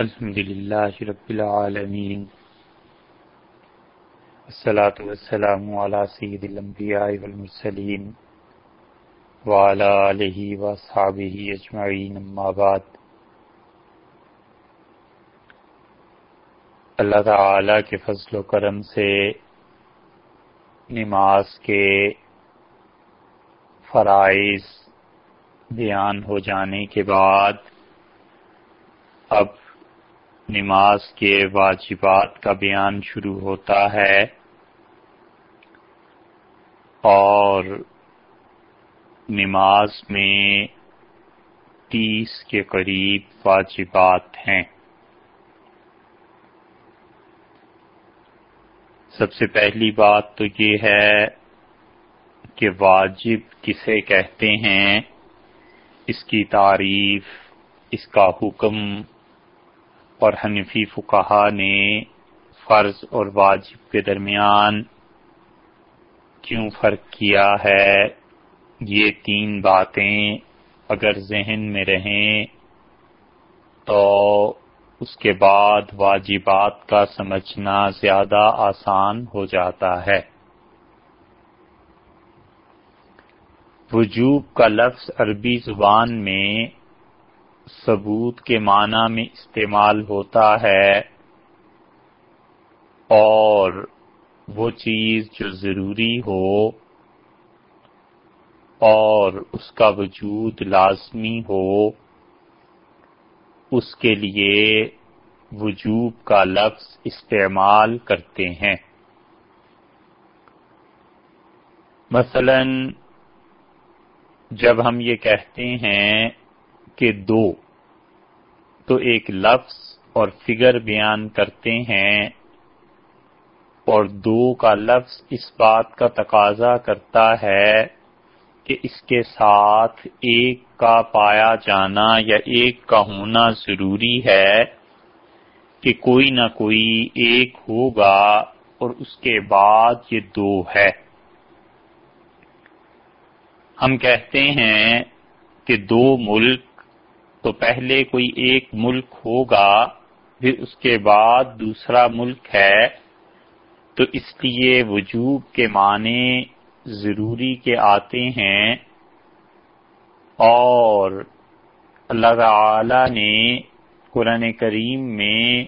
الحمد لله رب العالمين. الصلاة والسلام على سيد الأنبياء والمرسلين وعلى آله وأصحابه أجمعين. أما بعد، اللہ تعالی کے فضل و کرم سے نماز کے فرائض بیان ہو جانے کے بعد اب نماز کے واجبات کا بیان شروع ہوتا ہے اور نماز میں تیس کے قریب واجبات ہیں۔ سب سے پہلی بات تو یہ ہے کہ واجب کسے کہتے ہیں؟ اس کی تعریف، اس کا حکم اور حنفی فقہا نے فرض اور واجب کے درمیان کیوں فرق کیا ہے؟ یہ تین باتیں اگر ذہن میں رہیں تو اس کے بعد واجبات کا سمجھنا زیادہ آسان ہو جاتا ہے۔ وجوب کا لفظ عربی زبان میں ثبوت کے معنی میں استعمال ہوتا ہے اور وہ چیز جو ضروری ہو اور اس کا وجود لازمی ہو، اس کے لیے وجوب کا لفظ استعمال کرتے ہیں۔ مثلا جب ہم یہ کہتے ہیں کہ دو۔ تو ایک لفظ اور فگر بیان کرتے ہیں اور دو کا لفظ اس بات کا تقاضا کرتا ہے کہ اس کے ساتھ ایک کا پایا جانا یا ایک کا ہونا ضروری ہے کہ کوئی نہ کوئی ایک ہوگا اور اس کے بعد یہ دو ہے۔ ہم کہتے ہیں کہ دو ملک تو پہلے کوئی ایک ملک ہوگا، پھر اس کے بعد دوسرا ملک ہے۔ تو اس لیے وجوب کے معنی ضروری کے آتے ہیں۔ اور اللہ تعالی نے قرآن کریم میں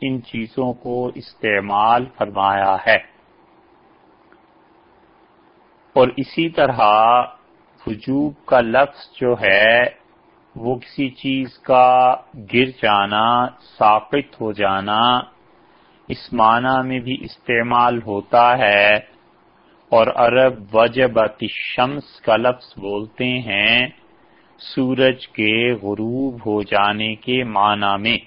ان چیزوں کو استعمال فرمایا ہے۔ اور اسی طرح وجوب کا لفظ جو ہے وہ کسی چیز کا گر جانا ثابت ہو جانا اس معنی میں بھی استعمال ہوتا ہے۔ اور عرب وجبت شمس کا لفظ بولتے ہیں، سورج کے غروب ہو جانے کے معنی میں۔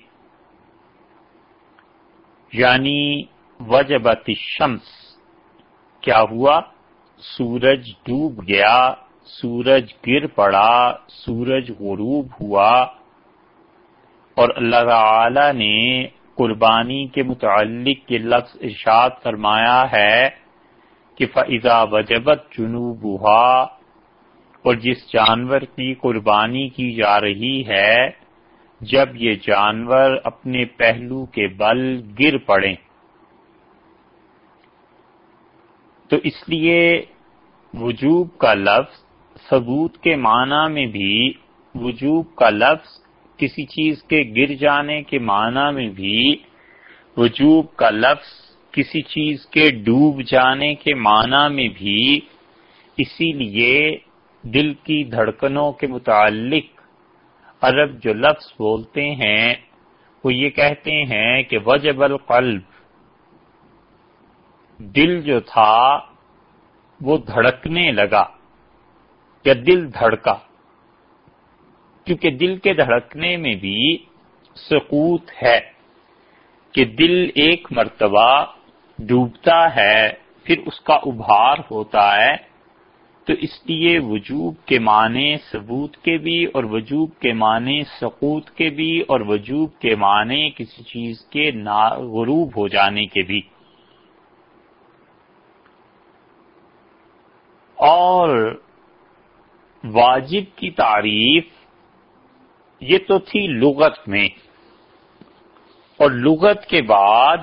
یعنی وجبت شمس کیا ہوا؟ سورج ڈوب گیا سورج گر پڑا، سورج غروب ہوا اور اللہ تعالی نے قربانی کے متعلق یہ لفظ ارشاد فرمایا ہے کہ فضا وجبت جنوب اور جس جانور کی قربانی کی جا رہی ہے، جب یہ جانور اپنے پہلو کے بل گر پڑے۔ تو اس لیے وجوب کا لفظ ثبوت کے معنی میں بھی وجوب کا لفظ کسی چیز کے گر جانے کے معنی میں بھی وجوب کا لفظ کسی چیز کے ڈوب جانے کے معنی میں بھی اسی لیے دل کی دھڑکنوں کے متعلق عرب جو لفظ بولتے ہیں، وہ یہ کہتے ہیں کہ وجب القلب۔ دل جو تھا، وہ دھڑکنے لگا۔ یا دل دھڑکا۔ کیونکہ دل کے دھڑکنے میں بھی سکوت ہے کہ دل ایک مرتبہ ڈوبتا ہے، پھر اس کا ابھار ہوتا ہے۔ تو اس لیے وجوب کے معنی ثبوت کے بھی اور وجوب کے معنی سقوط کے بھی اور وجوب کے معنی کسی چیز کے غروب ہو جانے کے بھی۔ اور واجب کی تعریف یہ تو تھی لغت میں۔ اور لغت کے بعد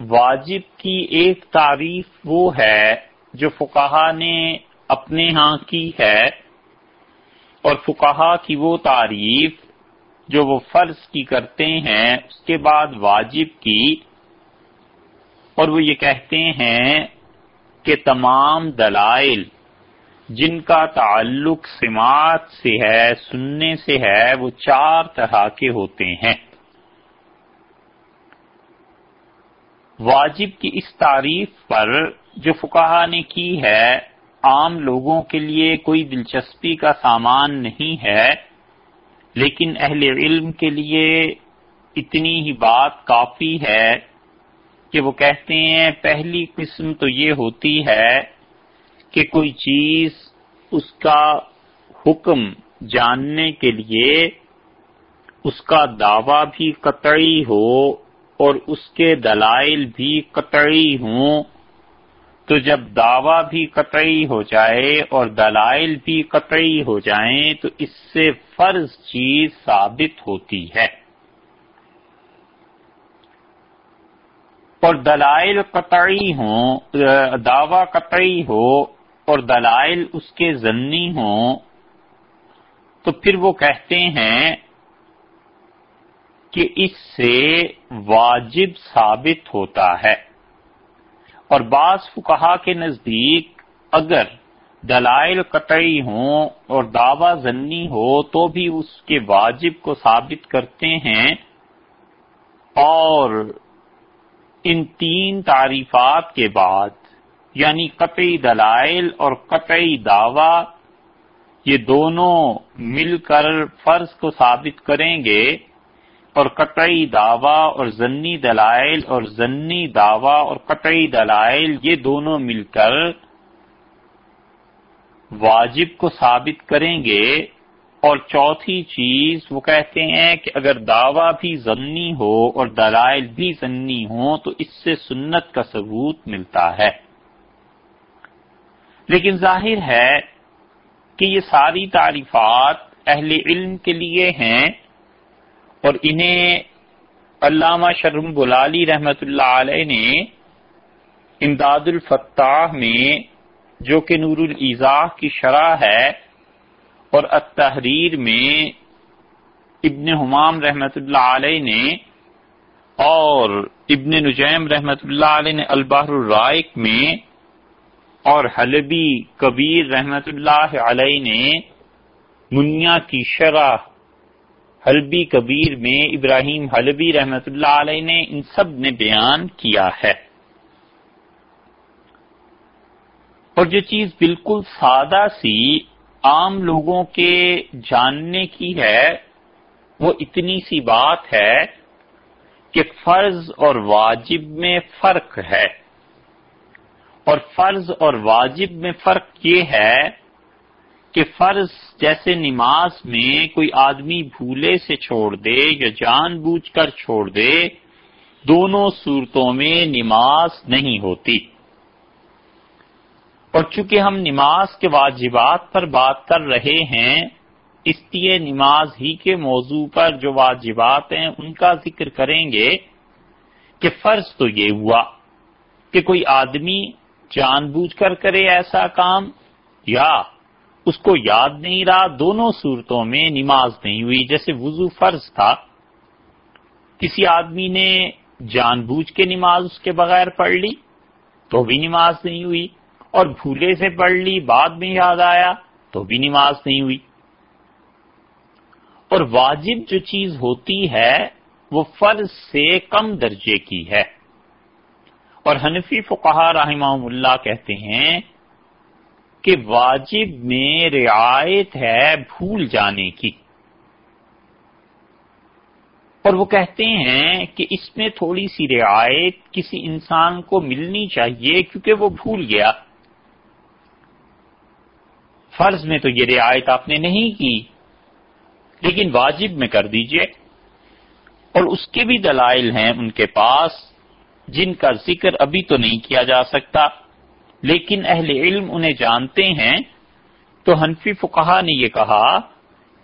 واجب کی ایک تعریف وہ ہے جو فقہا نے اپنے ہاں کی ہے۔ اور فقہا کی وہ تعریف جو وہ فرض کی کرتے ہیں، اس کے بعد واجب کی۔ اور وہ یہ کہتے ہیں کہ تمام دلائل جن کا تعلق سماعت سے ہے، سننے سے ہے، وہ چار طرح کے ہوتے ہیں۔ واجب کی اس تعریف پر جو فکاہ نے کی ہے، عام لوگوں کے لیے کوئی دلچسپی کا سامان نہیں ہے، لیکن اہل علم کے لیے اتنی ہی بات کافی ہے کہ وہ کہتے ہیں، پہلی قسم تو یہ ہوتی ہے کہ کوئی چیز اس کا حکم جاننے کے لیے اس کا دعویٰ بھی قطعی ہو اور اس کے دلائل بھی قطعی ہوں، تو جب دعویٰ بھی قطعی ہو جائے اور دلائل بھی قطعی ہو جائیں، تو اس سے فرض چیز ثابت ہوتی ہے۔ اور دلائل قطعی ہوں، دعویٰ قطعی ہو اور دلائل اس کے ضنی ہوں، تو پھر وہ کہتے ہیں کہ اس سے واجب ثابت ہوتا ہے۔ اور بعض فکہ کے نزدیک اگر دلائل قطعی ہوں اور دعوی ضنی ہو، تو بھی اس کے واجب کو ثابت کرتے ہیں۔ اور ان تین تعریفات کے بعد یعنی قطعی دلائل اور قطعی دعوی، یہ دونوں مل کر فرض کو ثابت کریں گے اور قطعی دعوی اور ضنی دلائل اور ضنی دعوی اور قطعی دلائل، یہ دونوں مل کر واجب کو ثابت کریں گے۔ اور چوتھی چیز، وہ کہتے ہیں کہ اگر دعویٰ بھی ضنی ہو اور دلائل بھی ضنی ہو تو اس سے سنت کا ثبوت ملتا ہے۔ لیکن ظاہر ہے کہ یہ ساری تعریفات اہل علم کے لیے ہیں اور انہیں علامہ شرم بلالی رحمت اللہ علیہ نے امداد الفتاح میں، جو کہ نور الزاح کی شرح ہے، اور التحریر میں ابن حمام رحمت اللہ علیہ نے اور ابن نجیم رحمت اللہ علیہ نے البحر الرائق میں اور حلبی کبیر رحمت اللہ علیہ نے منیا کی شرح حلبی کبیر میں ابراہیم حلبی رحمت اللہ علیہ نے ان سب نے بیان کیا ہے۔ اور جو چیز بالکل سادہ سی عام لوگوں کے جاننے کی ہے۔ وہ اتنی سی بات ہے کہ فرض اور واجب میں فرق ہے۔ اور فرض اور واجب میں فرق یہ ہے کہ فرض جیسے نماز میں کوئی آدمی بھولے سے چھوڑ دے یا جان بوجھ کر چھوڑ دے، دونوں صورتوں میں نماز نہیں ہوتی۔ اور چونکہ ہم نماز کے واجبات پر بات کر رہے ہیں، اس لیے نماز ہی کے موضوع پر جو واجبات ہیں، ان کا ذکر کریں گے کہ فرض تو یہ ہوا کہ کوئی آدمی جان بوجھ کر کرے ایسا کام؟ یا اس کو یاد نہیں رہا، دونوں صورتوں میں نماز نہیں ہوئی، جیسے وضو فرض تھا۔ کسی آدمی نے جان بوجھ کے نماز اس کے بغیر پڑھ لی، تو بھی نماز نہیں ہوئی، اور بھولے سے پڑھ لی، بعد میں یاد آیا، تو بھی نماز نہیں ہوئی۔ اور واجب جو چیز ہوتی ہے، وہ فرض سے کم درجے کی ہے۔ اور حنفی فقہ رحمہ اللہ کہتے ہیں کہ واجب میں رعایت ہے بھول جانے کی۔ اور وہ کہتے ہیں کہ اس میں تھوڑی سی رعایت کسی انسان کو ملنی چاہیے کیونکہ وہ بھول گیا۔ فرض میں تو یہ رعایت آپ نے نہیں کی، لیکن واجب میں کر دیجیے۔ اور اس کے بھی دلائل ہیں ان کے پاس۔ جن کا ذکر ابھی تو نہیں کیا جا سکتا، لیکن اہل علم انہیں جانتے ہیں۔ تو حنفی فقہ نے یہ کہا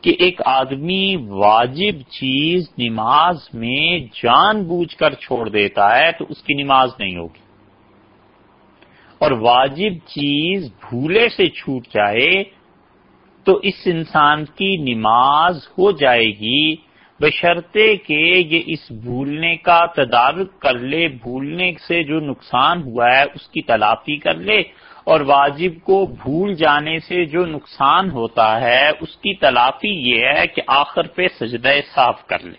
کہ ایک آدمی واجب چیز نماز میں جان بوجھ کر چھوڑ دیتا ہے تو اس کی نماز نہیں ہوگی۔ اور واجب چیز بھولے سے چھوٹ جائے تو اس انسان کی نماز ہو جائے گی۔ بشرطے کہ یہ اس بھولنے کا تدارک کر لے، بھولنے سے جو نقصان ہوا ہے اس کی تلافی کر لے، اور واجب کو بھول جانے سے جو نقصان ہوتا ہے اس کی تلافی یہ ہے کہ آخر پہ سجدہ صاف کر لے۔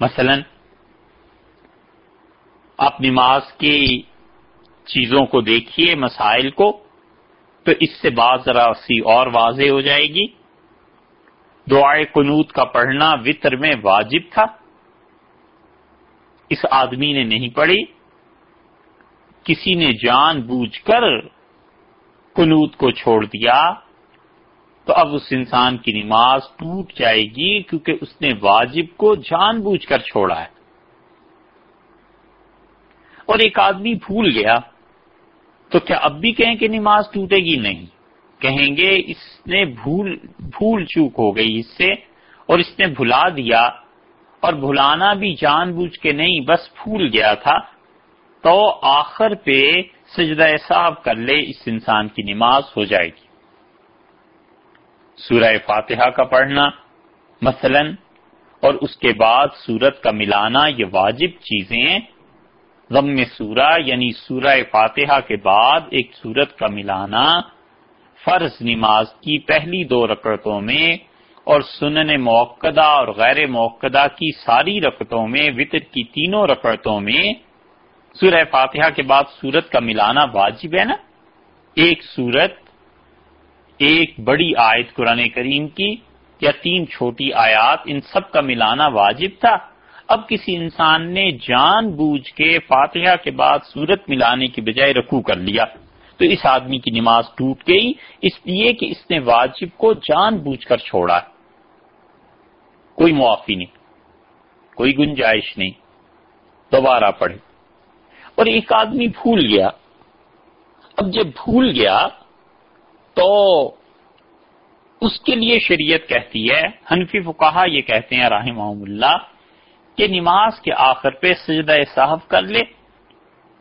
مثلا، آپ نماز کی چیزوں کو دیکھیے، مسائل کو، تو اس سے بات ذرا سی اور واضح ہو جائے گی۔ دعائے قنوت کا پڑھنا وطر میں واجب تھا۔ اس آدمی نے نہیں پڑھی۔ کسی نے جان بوجھ کر قنوت کو چھوڑ دیا تو اب اس انسان کی نماز ٹوٹ جائے گی کیونکہ اس نے واجب کو جان بوجھ کر چھوڑا ہے۔ اور ایک آدمی بھول گیا تو کیا اب بھی کہیں کہ نماز ٹوٹے گی؟ نہیں۔ کہیں گے، اس نے بھول بھول چوک ہو گئی اس سے، اور اس نے بھلا دیا۔ اور بھلانا بھی جان بوجھ کے نہیں، بس بھول گیا تھا۔ تو آخر پہ سجدہ صاحب کر لے، اس انسان کی نماز ہو جائے گی۔ سورہ فاتحہ کا پڑھنا مثلا، اور اس کے بعد سورت کا ملانا یہ واجب چیزیں ضم سورہ یعنی سورہ فاتحہ کے بعد ایک سورت کا ملانا فرض نماز کی پہلی دو رکعتوں میں اور سنن موقع اور غیر موقع کی ساری رکعتوں میں، وطر کی تینوں رکعتوں میں۔ سورہ فاتحہ کے بعد سورت کا ملانا واجب ہے نا؟ ایک سورت، ایک بڑی آیت قرآن کریم کی یا تین چھوٹی آیات، ان سب کا ملانا واجب تھا۔ اب کسی انسان نے جان بوجھ کے فاتحہ کے بعد سورت ملانے کی بجائے رکوع کر لیا۔ تو اس آدمی کی نماز ٹوٹ گئی، اس لیے کہ اس نے واجب کو جان بوجھ کر چھوڑا کوئی معافی نہیں، کوئی گنجائش نہیں، دوبارہ پڑھے۔ اور ایک آدمی بھول گیا۔ اب جب بھول گیا، تو اس کے لیے شریعت کہتی ہے، حنفی فکاہا یہ کہتے ہیں راہ اللہ، کہ نماز کے آخر پہ سجدہ صاحب کر لے۔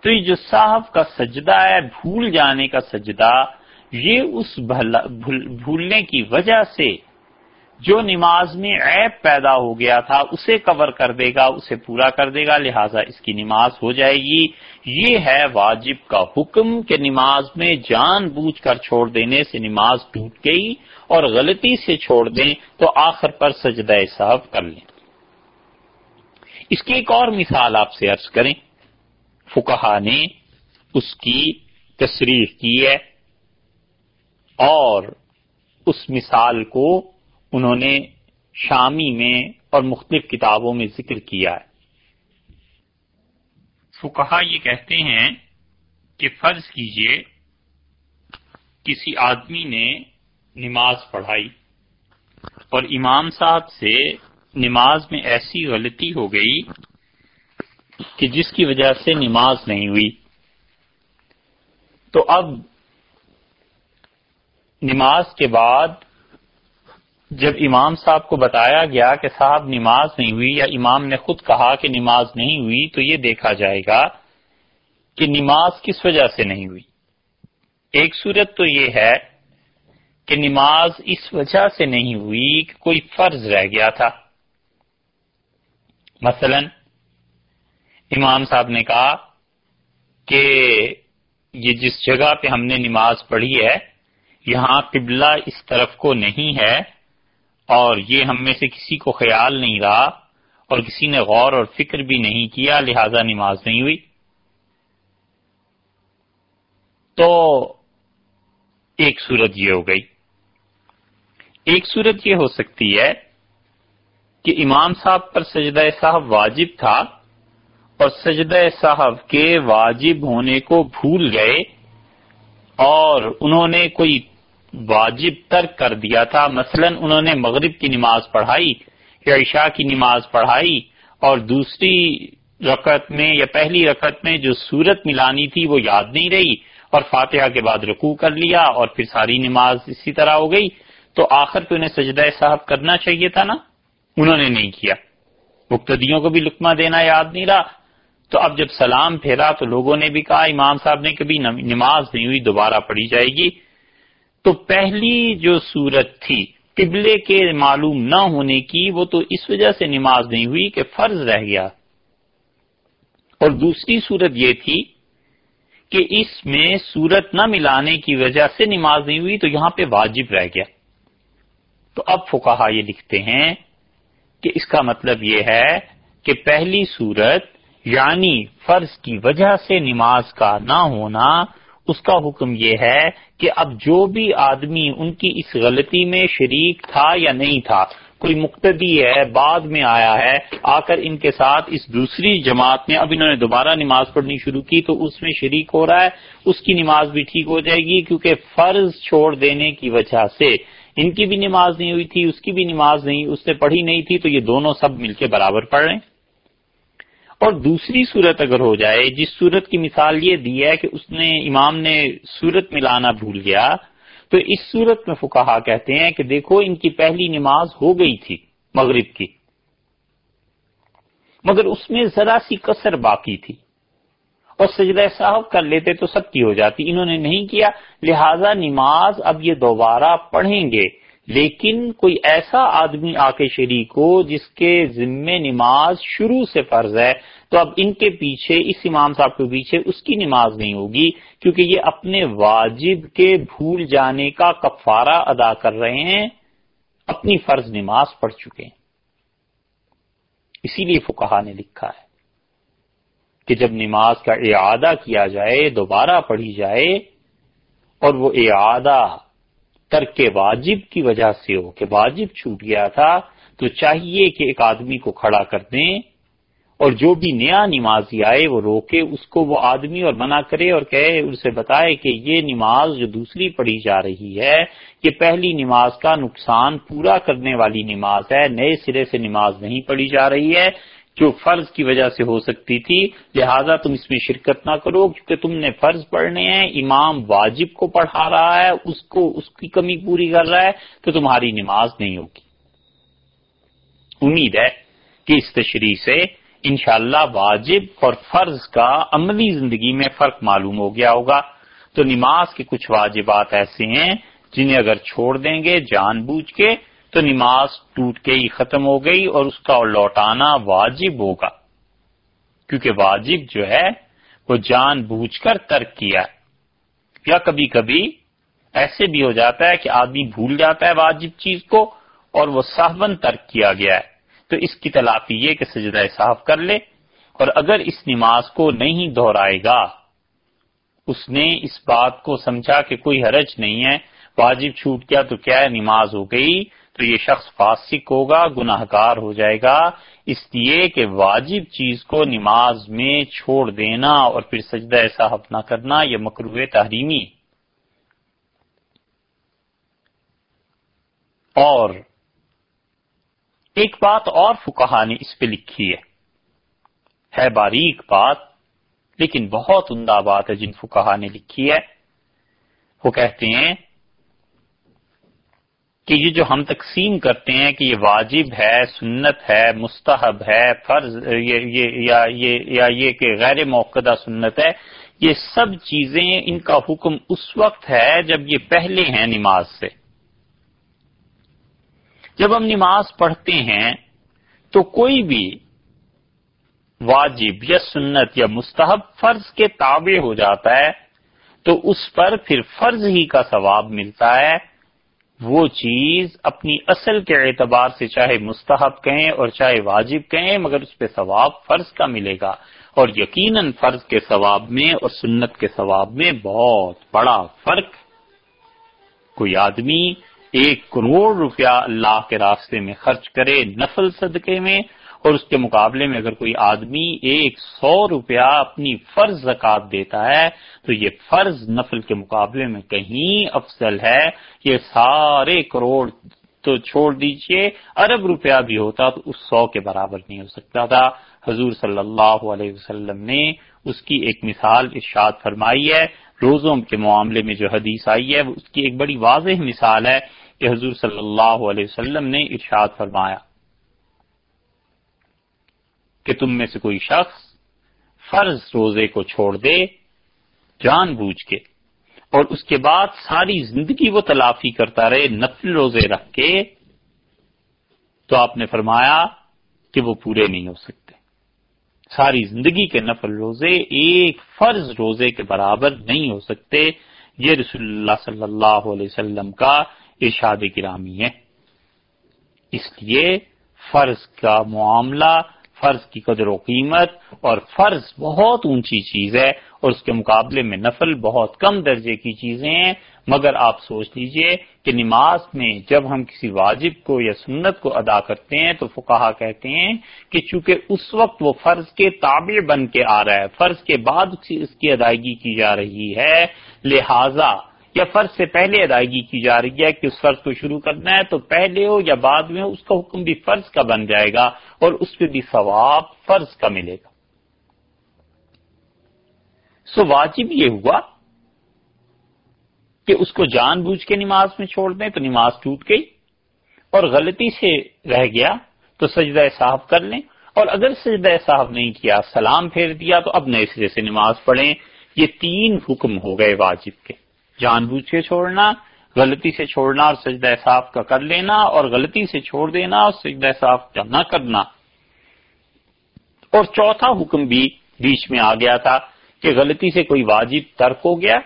تو یہ جو صاحب کا سجدہ ہے، بھول جانے کا سجدہ، یہ اس بھولنے کی وجہ سے جو نماز میں عیب پیدا ہو گیا تھا، اسے کور کر دے گا، اسے پورا کر دے گا، لہٰذا اس کی نماز ہو جائے گی۔ یہ ہے واجب کا حکم کہ نماز میں جان بوجھ کر چھوڑ دینے سے نماز ٹوٹ گئی اور غلطی سے چھوڑ دیں تو آخر پر سجدہ صاحب کر لیں۔ اس کی ایک اور مثال آپ سے عرض کریں۔ فکہ نے اس کی تصریح کی ہے اور اس مثال کو انہوں نے شامی میں اور مختلف کتابوں میں ذکر کیا ہے۔ فکہ یہ کہتے ہیں کہ فرض کیجیے کسی آدمی نے نماز پڑھائی اور امام صاحب سے نماز میں ایسی غلطی ہو گئی کہ جس کی وجہ سے نماز نہیں ہوئی۔ تو اب نماز کے بعد جب امام صاحب کو بتایا گیا کہ صاحب نماز نہیں ہوئی یا امام نے خود کہا کہ نماز نہیں ہوئی، تو یہ دیکھا جائے گا کہ نماز کس وجہ سے نہیں ہوئی۔ ایک صورت تو یہ ہے کہ نماز اس وجہ سے نہیں ہوئی کہ کوئی فرض رہ گیا تھا۔ مثلا امام صاحب نے کہا کہ یہ جس جگہ پہ ہم نے نماز پڑھی ہے، یہاں قبلہ اس طرف کو نہیں ہے اور یہ ہم میں سے کسی کو خیال نہیں رہا اور کسی نے غور اور فکر بھی نہیں کیا، لہذا نماز نہیں ہوئی۔ تو ایک صورت یہ ہو گئی۔ ایک صورت یہ ہو سکتی ہے کہ امام صاحب پر سجدہ صاحب واجب تھا اور سجدہ صاحب کے واجب ہونے کو بھول گئے اور انہوں نے کوئی واجب ترک کر دیا تھا۔ مثلا انہوں نے مغرب کی نماز پڑھائی یا عشاء کی نماز پڑھائی اور دوسری رکعت میں یا پہلی رکعت میں جو صورت ملانی تھی وہ یاد نہیں رہی اور فاتحہ کے بعد رکوع کر لیا اور پھر ساری نماز اسی طرح ہو گئی۔ تو آخر پہ انہیں سجدہ صاحب کرنا چاہیے تھا نا؟ انہوں نے نہیں کیا۔ مقتدیوں کو بھی لکمہ دینا یاد نہیں رہا۔ تو اب جب سلام پھیرا تو لوگوں نے بھی کہا، امام صاحب نے کبھی نماز نہیں ہوئی، دوبارہ پڑھی جائے گی۔ تو پہلی جو صورت تھی، قبلے کے معلوم نہ ہونے کی، وہ تو اس وجہ سے نماز نہیں ہوئی کہ فرض رہ گیا۔ اور دوسری صورت یہ تھی کہ اس میں صورت نہ ملانے کی وجہ سے نماز نہیں ہوئی، تو یہاں پہ واجب رہ گیا۔ تو اب فکہ یہ لکھتے ہیں کہ اس کا مطلب یہ ہے کہ پہلی صورت یعنی فرض کی وجہ سے نماز کا نہ ہونا، اس کا حکم یہ ہے کہ اب جو بھی آدمی ان کی اس غلطی میں شریک تھا یا نہیں تھا، کوئی مقتدی ہے، بعد میں آیا ہے، آ کر ان کے ساتھ اس دوسری جماعت میں، اب انہوں نے دوبارہ نماز پڑھنی شروع کی تو اس میں شریک ہو رہا ہے، اس کی نماز بھی ٹھیک ہو جائے گی کیونکہ فرض چھوڑ دینے کی وجہ سے ان کی بھی نماز نہیں ہوئی تھی، اس کی بھی نماز نہیں، اس نے پڑھی نہیں تھی تو یہ دونوں سب مل کے برابر پڑھ رہے ہیں۔ اور دوسری صورت اگر ہو جائے، جس صورت کی مثال یہ دی ہے کہ اس نے، امام نے صورت ملانا بھول گیا، تو اس صورت میں فکاہا کہتے ہیں کہ دیکھو، ان کی پہلی نماز ہو گئی تھی مغرب کی، مگر اس میں ذرا سی کسر باقی تھی۔ اور سجدہ صاحب کر لیتے تو سب کی ہو جاتی، انہوں نے نہیں کیا، لہذا نماز اب یہ دوبارہ پڑھیں گے۔ لیکن کوئی ایسا آدمی آ کے شریک ہو جس کے ذمے نماز شروع سے فرض ہے تو اب ان کے پیچھے، اس امام صاحب کے پیچھے اس کی نماز نہیں ہوگی، کیونکہ یہ اپنے واجب کے بھول جانے کا کفارہ ادا کر رہے ہیں، اپنی فرض نماز پڑھ چکے ہیں۔ اسی لیے فکہ نے لکھا ہے کہ جب نماز کا اعادہ کیا جائے، دوبارہ پڑھی جائے، اور وہ اعادہ ترک واجب کی وجہ سے ہو کہ واجب چھوٹ گیا تھا، تو چاہیے کہ ایک آدمی کو کھڑا کر دیں۔ اور جو بھی نیا نمازی آئے، وہ روکے، اس کو وہ آدمی اور منع کرے اور کہے اسے بتائے کہ یہ نماز جو دوسری پڑھی جا رہی ہے، یہ پہلی نماز کا نقصان پورا کرنے والی نماز ہے، نئے سرے سے نماز نہیں پڑھی جا رہی ہے، جو فرض کی وجہ سے ہو سکتی تھی۔ لہذا تم اس میں شرکت نہ کرو، کیونکہ تم نے فرض پڑھنے ہیں، امام واجب کو پڑھا رہا ہے، اس کو، اس کی کمی پوری کر رہا ہے، تو تمہاری نماز نہیں ہوگی۔ امید ہے کہ اس تشریح سے انشاءاللہ واجب اور فرض کا عملی زندگی میں فرق معلوم ہو گیا ہوگا۔ تو نماز کے کچھ واجبات ایسے ہیں جنہیں اگر چھوڑ دیں گے جان بوجھ کے، تو نماز ٹوٹ کے ہی ختم ہو گئی اور اس کا لوٹانا واجب ہوگا۔ کیونکہ واجب جو ہے، وہ جان بوجھ کر ترک کیا۔ ہے یا کبھی کبھی ایسے بھی ہو جاتا ہے کہ آدمی بھول جاتا ہے واجب چیز کو اور وہ صاحبن ترک کیا گیا ہے۔ تو اس کی تلافی یہ کہ سجدہ صاحب کر لے اور اگر اس نماز کو نہیں دہرائے گا، اس نے اس بات کو سمجھا کہ کوئی حرج نہیں ہے، واجب چھوٹ گیا تو کیا ہے نماز ہو گئی؟ تو یہ شخص فاسق ہوگا گناہ گار ہو جائے گا۔ اس لیے کہ واجب چیز کو نماز میں چھوڑ دینا اور پھر سجدہ صاحب نہ کرنا، یہ مکروح تحریمی اور ایک بات اور فکہ نے اس پہ لکھی ہے۔ ہے باریک بات، لیکن بہت عمدہ بات ہے جن فکہ نے لکھی ہے۔ وہ کہتے ہیں کہ یہ جو ہم تقسیم کرتے ہیں کہ یہ واجب ہے، سنت ہے، مستحب ہے، فرض، یہ یہ، یا یہ یا یہ کہ غیر موقع سنت ہے، یہ سب چیزیں ان کا حکم اس وقت ہے جب یہ پہلے ہیں نماز سے۔ جب ہم نماز پڑھتے ہیں تو کوئی بھی واجب یا سنت یا مستحب فرض کے تابع ہو جاتا ہے تو اس پر پھر فرض ہی کا ثواب ملتا ہے۔ وہ چیز اپنی اصل کے اعتبار سے چاہے مستحب کہیں اور چاہے واجب کہیں، مگر اس پہ ثواب فرض کا ملے گا۔ اور یقیناً فرض کے ثواب میں اور سنت کے ثواب میں بہت بڑا فرق۔ کوئی آدمی ایک کروڑ روپیہ اللہ کے راستے میں خرچ کرے نفل صدقے میں، اور اس کے مقابلے میں اگر کوئی آدمی ایک سو روپیہ اپنی فرض زکات دیتا ہے، تو یہ فرض نفل کے مقابلے میں کہیں افضل ہے۔ یہ سارے کروڑ تو چھوڑ دیجیے، ارب روپیہ بھی ہوتا تو اس سو کے برابر نہیں ہو سکتا تھا۔ حضور صلی اللہ علیہ وسلم نے اس کی ایک مثال ارشاد فرمائی ہے۔ روزوں کے معاملے میں جو حدیث آئی ہے اس کی ایک بڑی واضح مثال ہے۔ کہ حضور صلی اللہ علیہ وسلم نے ارشاد فرمایا کہ تم میں سے کوئی شخص فرض روزے کو چھوڑ دے، جان بوجھ کے، اور اس کے بعد ساری زندگی وہ تلافی کرتا رہے، نفل روزے رکھ کے، تو آپ نے فرمایا کہ وہ پورے نہیں ہو سکتے۔ ساری زندگی کے نفل روزے ایک فرض روزے کے برابر نہیں ہو سکتے۔ یہ رسول اللہ صلی اللہ علیہ وسلم کا ارشاد گرامی ہے۔ اس لیے فرض کا معاملہ، فرض کی قدر و قیمت اور فرض بہت اونچی چیز ہے اور اس کے مقابلے میں نفل بہت کم درجے کی چیزیں ہیں۔ مگر آپ سوچ لیجیے کہ نماز میں جب ہم کسی واجب کو یا سنت کو ادا کرتے ہیں تو فقہا کہتے ہیں کہ چونکہ اس وقت وہ فرض کے تابع بن کے آ رہا ہے، فرض کے بعد اس کی ادائیگی کی جا رہی ہے، لہذا یا فرض سے پہلے ادائیگی کی جا رہی ہے کہ اس فرض کو شروع کرنا ہے تو پہلے ہو یا بعد میں ہو، اس کا حکم بھی فرض کا بن جائے گا اور اس پہ بھی ثواب فرض کا ملے گا۔ سو واجب یہ ہوا کہ اس کو جان بوجھ کے نماز میں چھوڑ دیں تو نماز ٹوٹ گئی اور غلطی سے رہ گیا تو سجدہ صاحب کر لیں اور اگر سجدہ صاحب نہیں کیا، سلام پھیر دیا تو اب نئے سرے سے نماز پڑھیں۔ یہ تین حکم ہو گئے واجب کے۔ جان بوجھ کے چھوڑنا، غلطی سے چھوڑنا اور سجدہ صاف کا کر لینا اور غلطی سے چھوڑ دینا اور سجدہ صاف کا نہ کرنا۔ اور چوتھا حکم بھی بیچ میں آ گیا تھا کہ غلطی سے کوئی واجب ترک ہو گیا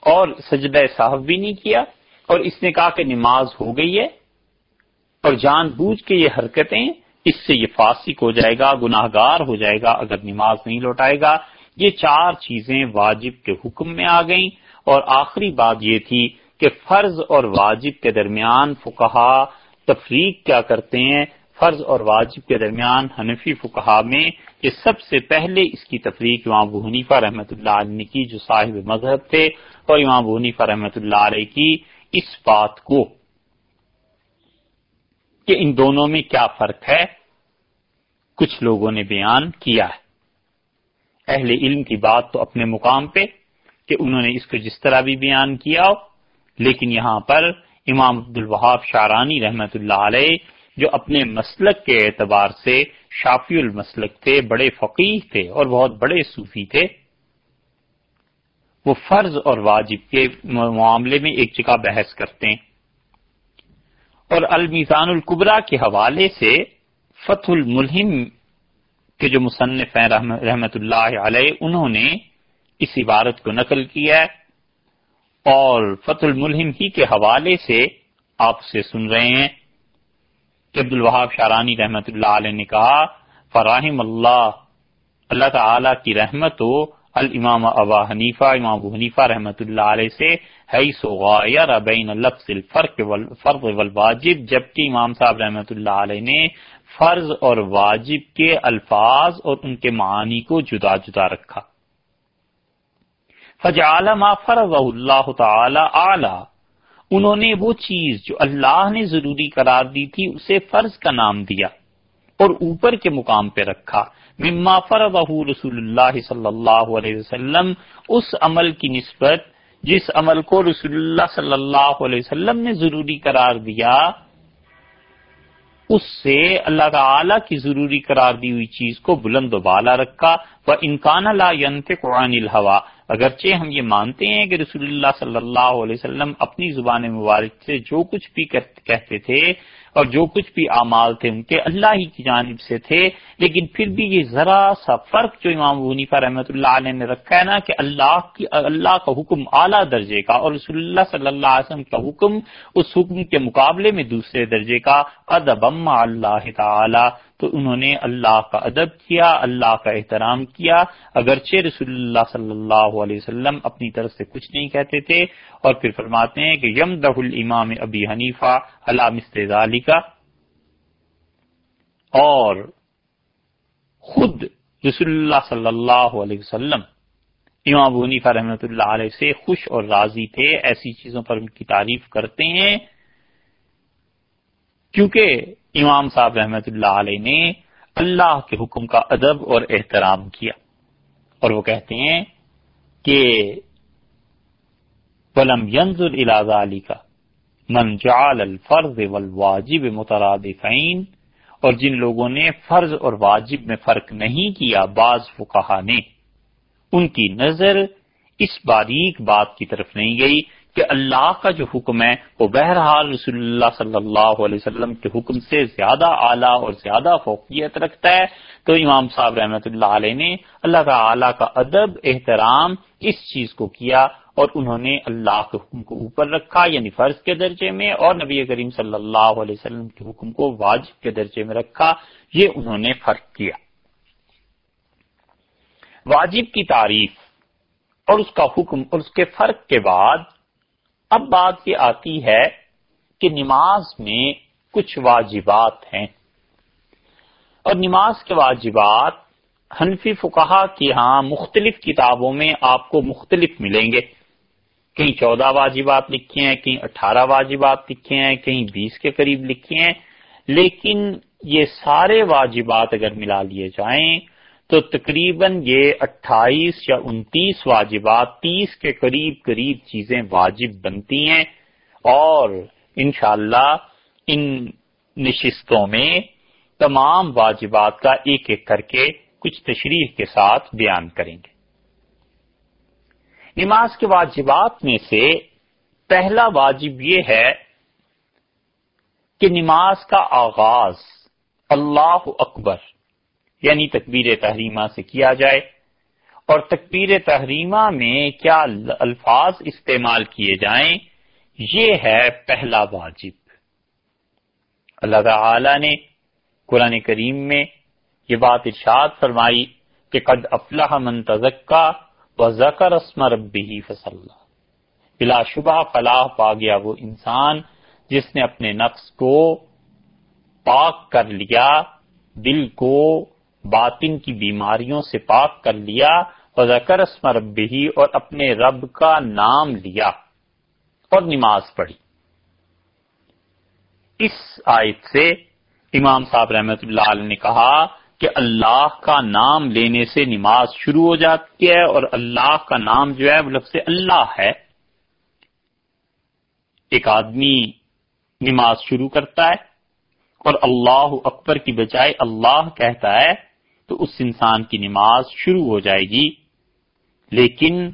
اور سجدہ صاحب بھی نہیں کیا اور اس نے کہا کہ نماز ہو گئی ہے اور جان بوجھ کے یہ حرکتیں اس سے یہ فاسق ہو جائے گا گناہ گار ہو جائے گا، اگر نماز نہیں لوٹائے گا۔ یہ چار چیزیں واجب کے حکم میں آ گئیں۔ اور آخری بات یہ تھی کہ فرض اور واجب کے درمیان فکہ تفریق کیا کرتے ہیں؟ فرض اور واجب کے درمیان حنفی فکہ میں یہ سب سے پہلے اس کی تفریق امام ابو حنیفہ رحمۃ اللہ علیہ کی، جو صاحب مذہب تھے، اور امام ابو حنیفہ رحمۃ اللہ علیہ کی اس بات کو۔ کہ ان دونوں میں کیا فرق ہے؟ کچھ لوگوں نے بیان کیا ہے۔ اہل علم کی بات تو اپنے مقام پہ کہ انہوں نے اس کو جس طرح بھی بیان کیا، لیکن یہاں پر امام عبد الوہاب شارانی رحمت اللہ علیہ، جو اپنے مسلک کے اعتبار سے شافی المسلک تھے، بڑے فقیر تھے اور بہت بڑے صوفی تھے، وہ فرض اور واجب کے معاملے میں ایک جگہ بحث کرتے ہیں۔ اور المیزان القبرا کے حوالے سے فتح الملہم کے جو مصنف ہیں رحمت اللہ علیہ، انہوں نے اس عبارت کو نقل کیا ہے اور فتح الملہم ہی کے حوالے سے آپ سے سن رہے ہیں کہ عبد الوہاب شارانی رحمت اللہ علیہ نے کہا فراہم اللہ اللہ تعالی کی رحمت ہو، الامام ابا حنیفہ، امام ابو حنیفہ رحمت اللہ علیہ سے ہے سو بین لفظ الفرق والفرض والواجب، جبکہ امام صاحب رحمت اللہ علیہ نے فرض اور واجب کے الفاظ اور ان کے معانی کو جدا جدا رکھا۔ فجعل ما فرض اللہ تعالی اعلی انہوں نے وہ چیز جو اللہ نے ضروری قرار دی تھی، اسے فرض کا نام دیا اور اوپر کے مقام پہ رکھا۔ مما فرض رسول اللہ صلی اللہ علیہ وسلم، اس عمل کی نسبت، جس عمل کو رسول اللہ صلی اللہ علیہ وسلم نے ضروری قرار دیا، اس سے اللہ تعالی کی ضروری قرار دی ہوئی چیز کو بلند و بالا رکھا۔ وہ انکان لا قرآن الحوا اگرچہ ہم یہ مانتے ہیں کہ رسول اللہ صلی اللہ علیہ وسلم اپنی زبان مبارک سے جو کچھ بھی کہتے تھے اور جو کچھ بھی اعمال تھے ان کے اللہ ہی کی جانب سے تھے، لیکن پھر بھی یہ ذرا سا فرق جو امام ونیفا رحمۃ اللہ علیہ نے رکھا ہے نا کہ اللہ کی، اللہ کا حکم اعلیٰ درجے کا اور رسول اللہ صلی اللہ علیہ وسلم کا حکم اس حکم کے مقابلے میں دوسرے درجے کا ادب اللہ تعالی۔ تو انہوں نے اللہ کا ادب کیا، اللہ کا احترام کیا۔ اگرچہ رسول اللہ صلی اللہ علیہ وسلم اپنی طرف سے کچھ نہیں کہتے تھے اور پھر فرماتے ہیں کہ یم دہ الامام ابی حنیفہ علام استعلی کا اور خود رسول اللہ صلی اللہ علیہ وسلم، امام حنیفہ رحمۃ اللہ علیہ سے خوش اور راضی تھے، ایسی چیزوں پر ان کی تعریف کرتے ہیں۔ کیونکہ امام صاحب رحمت اللہ علیہ نے اللہ کے حکم کا ادب اور احترام کیا۔ اور وہ کہتے ہیں کہ ولم ینظر علی کا من جعل الفرض والواجب مترادفین اور جن لوگوں نے فرض اور واجب میں فرق نہیں کیا بعض فقہا نے، ان کی نظر اس باریک بات کی طرف نہیں گئی۔ کہ اللہ کا جو حکم ہے وہ بہرحال رسول اللہ صلی اللہ علیہ وسلم کے حکم سے زیادہ اعلیٰ اور زیادہ فوقیت رکھتا ہے۔ تو امام صاحب رحمۃ اللہ علیہ نے اللہ تعالی کا ادب، احترام اس چیز کو کیا اور انہوں نے اللہ کے حکم کو اوپر رکھا یعنی فرض کے درجے میں، اور نبی کریم صلی اللہ علیہ وسلم کے حکم کو واجب کے درجے میں رکھا۔ یہ انہوں نے فرق کیا۔ واجب کی تعریف اور اس کا حکم اور اس کے فرق کے بعد اب بات یہ آتی ہے کہ نماز میں کچھ واجبات ہیں۔ اور نماز کے واجبات حنفی فکہ کی ہاں مختلف کتابوں میں آپ کو مختلف ملیں گے۔ کہیں چودہ واجبات لکھے ہیں، کہیں اٹھارہ واجبات لکھے ہیں، کہیں بیس کے قریب لکھے ہیں۔ لیکن یہ سارے واجبات اگر ملا لیے جائیں تو تقریباً یہ اٹھائیس یا انتیس واجبات، تیس کے قریب قریب چیزیں واجب بنتی ہیں اور انشاءاللہ ان نشستوں میں تمام واجبات کا ایک ایک کر کے کچھ تشریح کے ساتھ بیان کریں گے۔ نماز کے واجبات میں سے پہلا واجب یہ ہے کہ نماز کا آغاز اللہ اکبر یعنی تکبیر تحریمہ سے کیا جائے۔ اور تکبیر تحریمہ میں کیا الفاظ استعمال کیے جائیں، یہ ہے پہلا واجب۔ اللہ تعالی نے قرآن کریم میں یہ بات ارشاد فرمائی کہ قد افلاح من تزکا و زکر اسم ربی فصل بلا شبہ فلاح پا گیا وہ انسان جس نے اپنے نفس کو پاک کر لیا، دل کو باطن کی بیماریوں سے پاک کر لیا اور ذکر اسم ربی اور اپنے رب کا نام لیا اور نماز پڑھی۔ اس آیت سے امام صاحب رحمت اللہ علیہ نے کہا کہ اللہ کا نام لینے سے نماز شروع ہو جاتی ہے اور اللہ کا نام جو ہے وہ لفظ اللہ ہے۔ ایک آدمی نماز شروع کرتا ہے اور اللہ اکبر کی بجائے اللہ کہتا ہے۔ تو اس انسان کی نماز شروع ہو جائے گی۔ لیکن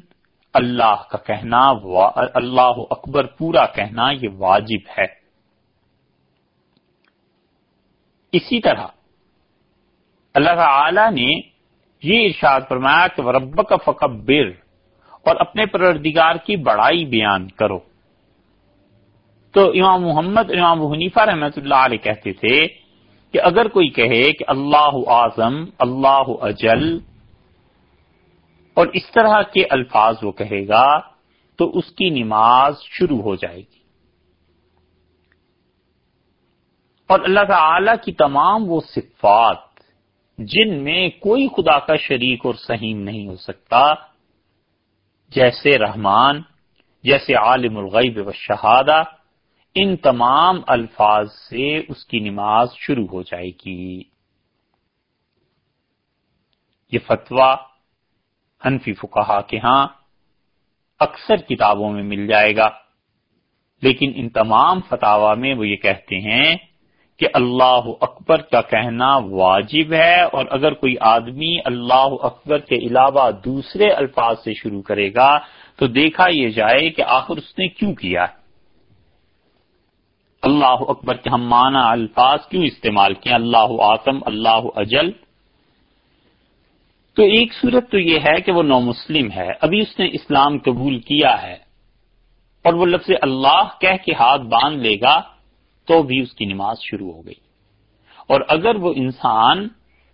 اللہ کا کہنا اللہ اکبر پورا کہنا یہ واجب ہے۔ اسی طرح اللہ تعالی نے یہ ارشاد فرمایا کہ رب کا فکبر اور اپنے پروردگار کی بڑائی بیان کرو۔ تو امام محمد، امام حنیفہ رحمۃ اللہ علیہ کہتے تھے کہ اگر کوئی کہے کہ اللہ اعظم، اللہ اجل، اور اس طرح کے الفاظ وہ کہے گا، تو اس کی نماز شروع ہو جائے گی۔ اور اللہ تعالی کی تمام وہ صفات جن میں کوئی خدا کا شریک اور سہیم نہیں ہو سکتا، جیسے رحمان، جیسے عالم الغیب و شہادہ ان تمام الفاظ سے اس کی نماز شروع ہو جائے گی۔ یہ فتویٰ حنفی فکہ کے ہاں اکثر کتابوں میں مل جائے گا، لیکن ان تمام فتوا میں وہ یہ کہتے ہیں کہ اللہ اکبر کا کہنا واجب ہے اور اگر کوئی آدمی اللہ اکبر کے علاوہ دوسرے الفاظ سے شروع کرے گا تو دیکھا یہ جائے کہ آخر اس نے کیوں کیا ہے۔ اللہ اکبر کے ہم مانا الفاظ کیوں استعمال کیا اللہ آتم، اللہ اجل۔ تو ایک صورت تو یہ ہے کہ وہ نو مسلم ہے۔ ابھی اس نے اسلام قبول کیا ہے۔ اور وہ لفظ اللہ کہہ کے ہاتھ باندھ لے گا تو بھی اس کی نماز شروع ہو گئی۔ اور اگر وہ انسان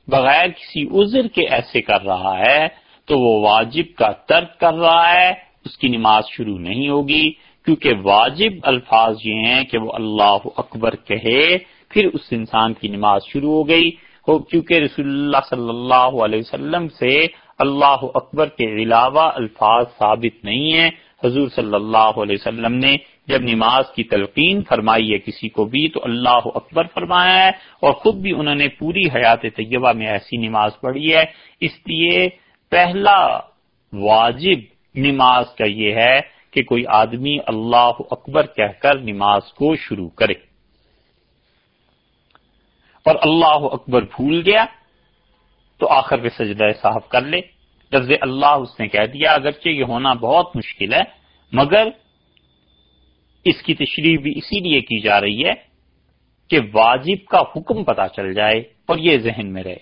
بغیر کسی عذر کے ایسے کر رہا ہے تو وہ واجب کا ترک کر رہا ہے، اس کی نماز شروع نہیں ہوگی۔ کیونکہ واجب الفاظ یہ ہیں کہ وہ اللہ اکبر کہے، پھر اس انسان کی نماز شروع ہو گئی۔ ہو، کیونکہ رسول اللہ صلی اللہ علیہ وسلم سے اللہ اکبر کے علاوہ الفاظ ثابت نہیں ہیں۔ حضور صلی اللہ علیہ وسلم نے جب نماز کی تلقین فرمائی ہے کسی کو بھی، تو اللہ اکبر فرمایا ہے۔ اور خود بھی انہوں نے پوری حیات طیبہ میں ایسی نماز پڑھی ہے۔ اس لیے پہلا واجب نماز کا یہ ہے کہ کوئی آدمی اللہ اکبر کہہ کر نماز کو شروع کرے۔ اور اللہ اکبر بھول گیا تو آخر پہ سجدہ صاحب کر لے۔ لفظ اللہ اس نے کہہ دیا، اگرچہ یہ ہونا بہت مشکل ہے، مگر اس کی تشریح بھی اسی لیے کی جا رہی ہے کہ واجب کا حکم پتا چل جائے اور یہ ذہن میں رہے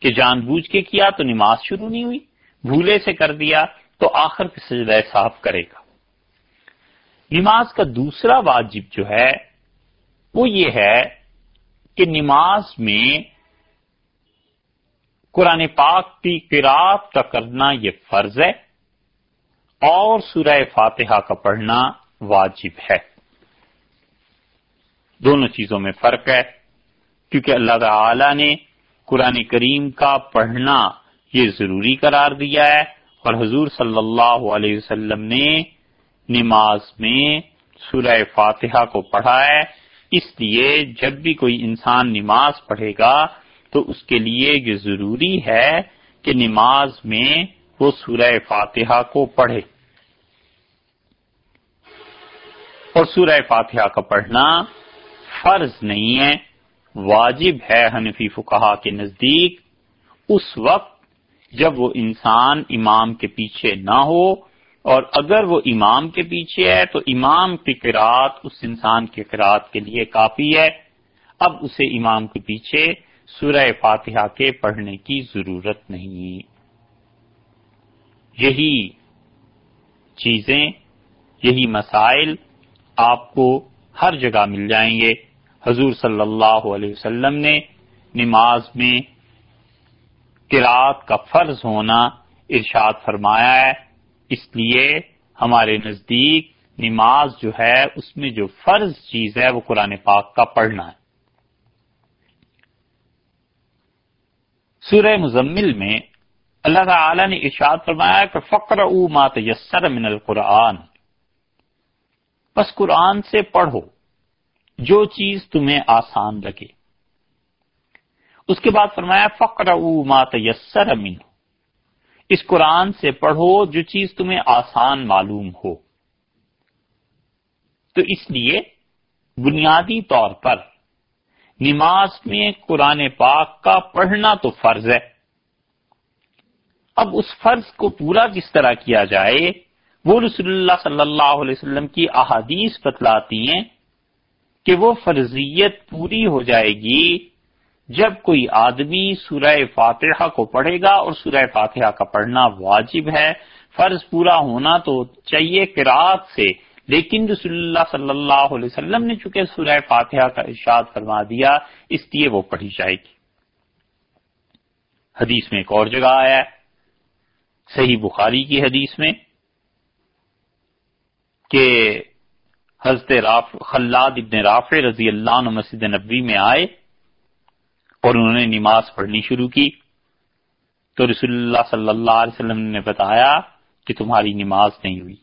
کہ جان بوجھ کے کیا تو نماز شروع نہیں ہوئی، بھولے سے کر دیا تو آخر پہ سجدہ صاف کرے گا۔ نماز کا دوسرا واجب جو ہے، وہ یہ ہے کہ نماز میں قرآن پاک کی قرآت کا کرنا یہ فرض ہے اور سورہ فاتحہ کا پڑھنا واجب ہے۔ دونوں چیزوں میں فرق ہے، کیونکہ اللہ تعالی نے قرآن کریم کا پڑھنا یہ ضروری قرار دیا ہے اور حضور صلی اللہ علیہ وسلم نے نماز میں سورہ فاتحہ کو پڑھا ہے۔ اس لیے جب بھی کوئی انسان نماز پڑھے گا تو اس کے لیے یہ ضروری ہے کہ نماز میں وہ سورہ فاتحہ کو پڑھے۔ اور سورہ فاتحہ کا پڑھنا فرض نہیں ہے، واجب ہے حنفی فکہ کے نزدیک۔ اس وقت جب وہ انسان امام کے پیچھے نہ ہو اور اگر وہ امام کے پیچھے ہے تو امام کی قرآت اس انسان کی قرآت کے لیے کافی ہے۔ اب اسے امام کے پیچھے سورہ فاتحہ کے پڑھنے کی ضرورت نہیں۔ یہی چیزیں، یہی مسائل آپ کو ہر جگہ مل جائیں گے۔ حضور صلی اللہ علیہ وسلم نے نماز میں قرآت کا فرض ہونا ارشاد فرمایا ہے۔ اس لیے ہمارے نزدیک نماز جو ہے، اس میں جو فرض چیز ہے، وہ قرآن پاک کا پڑھنا ہے۔ سورہ مزمل میں اللہ تعالی نے ارشاد فرمایا کہ فقر او مات یسر من القرآن۔ بس قرآن سے پڑھو، جو چیز تمہیں آسان لگے۔ اس کے بعد فرمایا فقر او مات یسر امن اس قرآن سے پڑھو جو چیز تمہیں آسان معلوم ہو۔ تو اس لیے بنیادی طور پر نماز میں قرآن پاک کا پڑھنا تو فرض ہے۔ اب اس فرض کو پورا کس طرح کیا جائے؟ وہ رسول اللہ صلی اللہ علیہ وسلم کی احادیث بتلاتی ہیں کہ وہ فرضیت پوری ہو جائے گی جب کوئی آدمی سورہ فاتحہ کو پڑھے گا اور سورہ فاتحہ کا پڑھنا واجب ہے، فرض پورا ہونا تو چاہیے قرآت سے۔ لیکن رسول اللہ صلی اللہ علیہ وسلم نے چونکہ سورہ فاتحہ کا ارشاد فرما دیا، اس لیے وہ پڑھی جائے گی۔ حدیث میں ایک اور جگہ آیا ہے، صحیح بخاری کی حدیث میں، کہ حضرت خلاد ابن رافع رضی اللہ عنہ مسجد نبوی میں آئے۔ اور انہوں نے نماز پڑھنی شروع کی تو رسول اللہ صلی اللہ علیہ وسلم نے بتایا کہ تمہاری نماز نہیں ہوئی۔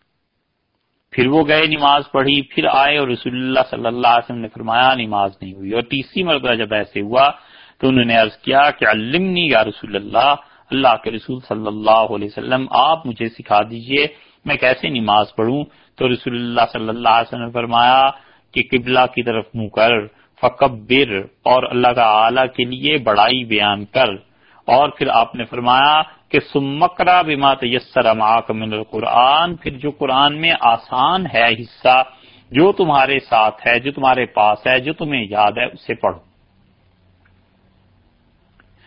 پھر وہ گئے نماز پڑھی، پھر آئے اور رسول اللہ صلی اللہ علیہ وسلم نے فرمایا نماز نہیں ہوئی۔ اور تیسری مرتبہ جب ایسے ہوا تو انہوں نے عرض کیا کہ علمنی یا رسول اللہ اللہ کے رسول صلی اللہ علیہ وسلم، آپ مجھے سکھا دیجیے میں کیسے نماز پڑھوں۔ تو رسول اللہ صلی اللہ علیہ وسلم نے فرمایا کہ قبلہ کی طرف منہ کر فکبر، اور اللہ کا کے لیے بڑائی بیان کر۔ اور پھر آپ نے فرمایا کہ سمکرا بما تیسر معاک من القرآن، پھر جو قرآن میں آسان ہے حصہ، جو تمہارے ساتھ ہے، جو تمہارے پاس ہے، جو تمہیں یاد ہے، اسے پڑھو۔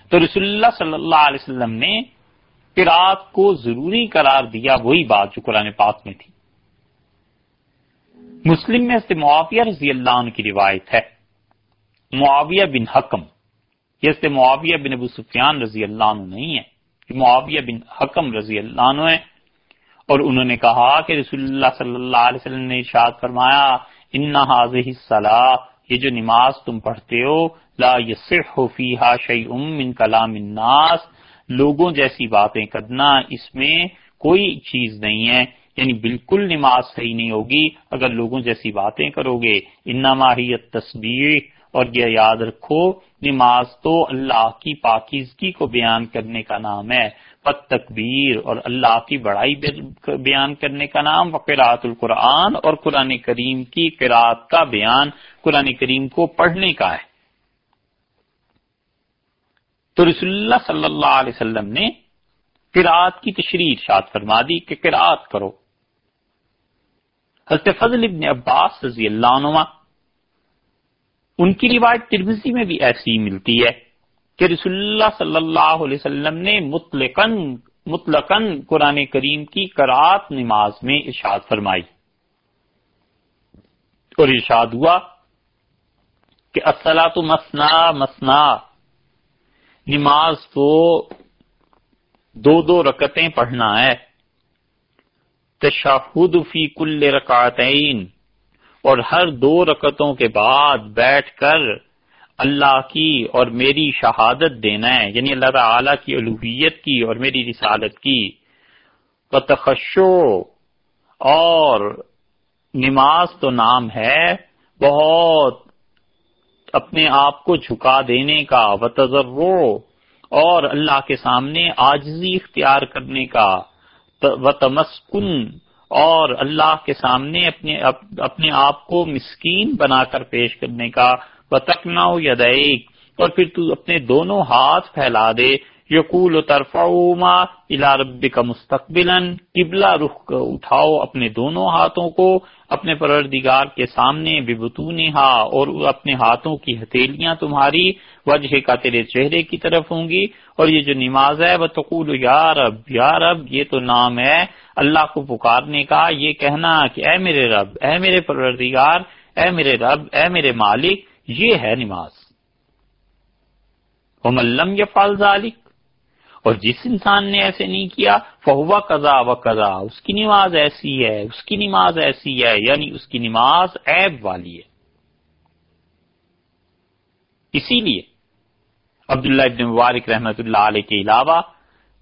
تو رسول اللہ صلی اللہ علیہ وسلم نے قرآت کو ضروری قرار دیا، وہی بات جو قرآن پاک میں تھی۔ مسلم میں سے معاویہ رضی اللہ عنہ کی روایت ہے۔ معاویہ بن حکم، یہ معاویہ بن ابو سفیان رضی اللہ عنہ نہیں ہے معاویہ بن حکم رضی اللہ عنہ ہے اور انہوں نے کہا کہ رسول اللہ صلی اللہ علیہ وسلم نے ارشاد فرمایا، ان حاضح صلاح یہ جو نماز تم پڑھتے ہو، لا یصح فیہا شیء من کلام الناس، لوگوں جیسی باتیں کرنا اس میں کوئی چیز نہیں ہے یعنی بالکل نماز صحیح نہیں ہوگی اگر لوگوں جیسی باتیں کرو گے۔ انما ہی تصویر اور یہ یاد رکھو، نماز تو اللہ کی پاکیزگی کو بیان کرنے کا نام ہے۔ پت تکبیر اور اللہ کی بڑائی بیان کرنے کا نام۔ وقرات القرآن، اور قرآن کریم کی قرآت کا بیان، قرآن کریم کو پڑھنے کا ہے۔ تو رسول اللہ صلی اللہ علیہ وسلم نے قرآت کی تشریح ارشاد فرما دی کہ قرآت کرو۔ حضرت فضل ابن عباس رضی اللہ عنہ ان کی روایت ترمزی میں بھی ایسی ملتی ہے کہ رسول اللہ صلی اللہ علیہ وسلم نے مطلقاً مطلقاً قرآن کریم کی کرات نماز میں ارشاد فرمائی۔ اور ارشاد ہوا کہ اصلا تو مسنا مسنا۔ نماز تو دو دو رکتیں پڑھنا ہے۔ تشہد فی کل رکعتین۔ اور ہر دو رکتوں کے بعد بیٹھ کر اللہ کی اور میری شہادت دینا ہے یعنی اللہ تعالی کی الوحیت کی اور میری رسالت کی۔ بتخشو اور نماز تو نام ہے، بہت اپنے آپ کو جھکا دینے کا۔ و اور اللہ کے سامنے آجزی اختیار کرنے کا۔ و تمسکن اور اللہ کے سامنے اپنے اپنے آپ کو مسکین بنا کر پیش کرنے کا بتکنا یا اور پھر تو اپنے دونوں ہاتھ پھیلا دے یقول و طرفا الا رب کا مستقبل قبلہ رخ اٹھاؤ اپنے دونوں ہاتھوں کو، اپنے پروردگار کے سامنے ببتون اور اپنے ہاتھوں کی ہتھیلیاں تمہاری وجہ کا تیرے چہرے کی طرف ہوں گی۔ اور یہ جو نماز ہے وہ تقول یا رب یا رب، یہ تو نام ہے اللہ کو پکارنے کا۔ یہ کہنا کہ اے میرے رب، اے میرے پروردگار، اے میرے رب، اے میرے مالک، یہ ہے نماز۔ ملم یا فال ذالک اور جس انسان نے ایسے نہیں کیا، فہوا قضا و قضا، اس کی نماز ایسی ہے، اس کی نماز ایسی ہے یعنی اس کی نماز عیب والی ہے۔ اسی لیے عبداللہ ابن مبارک رحمت اللہ علیہ کے علاوہ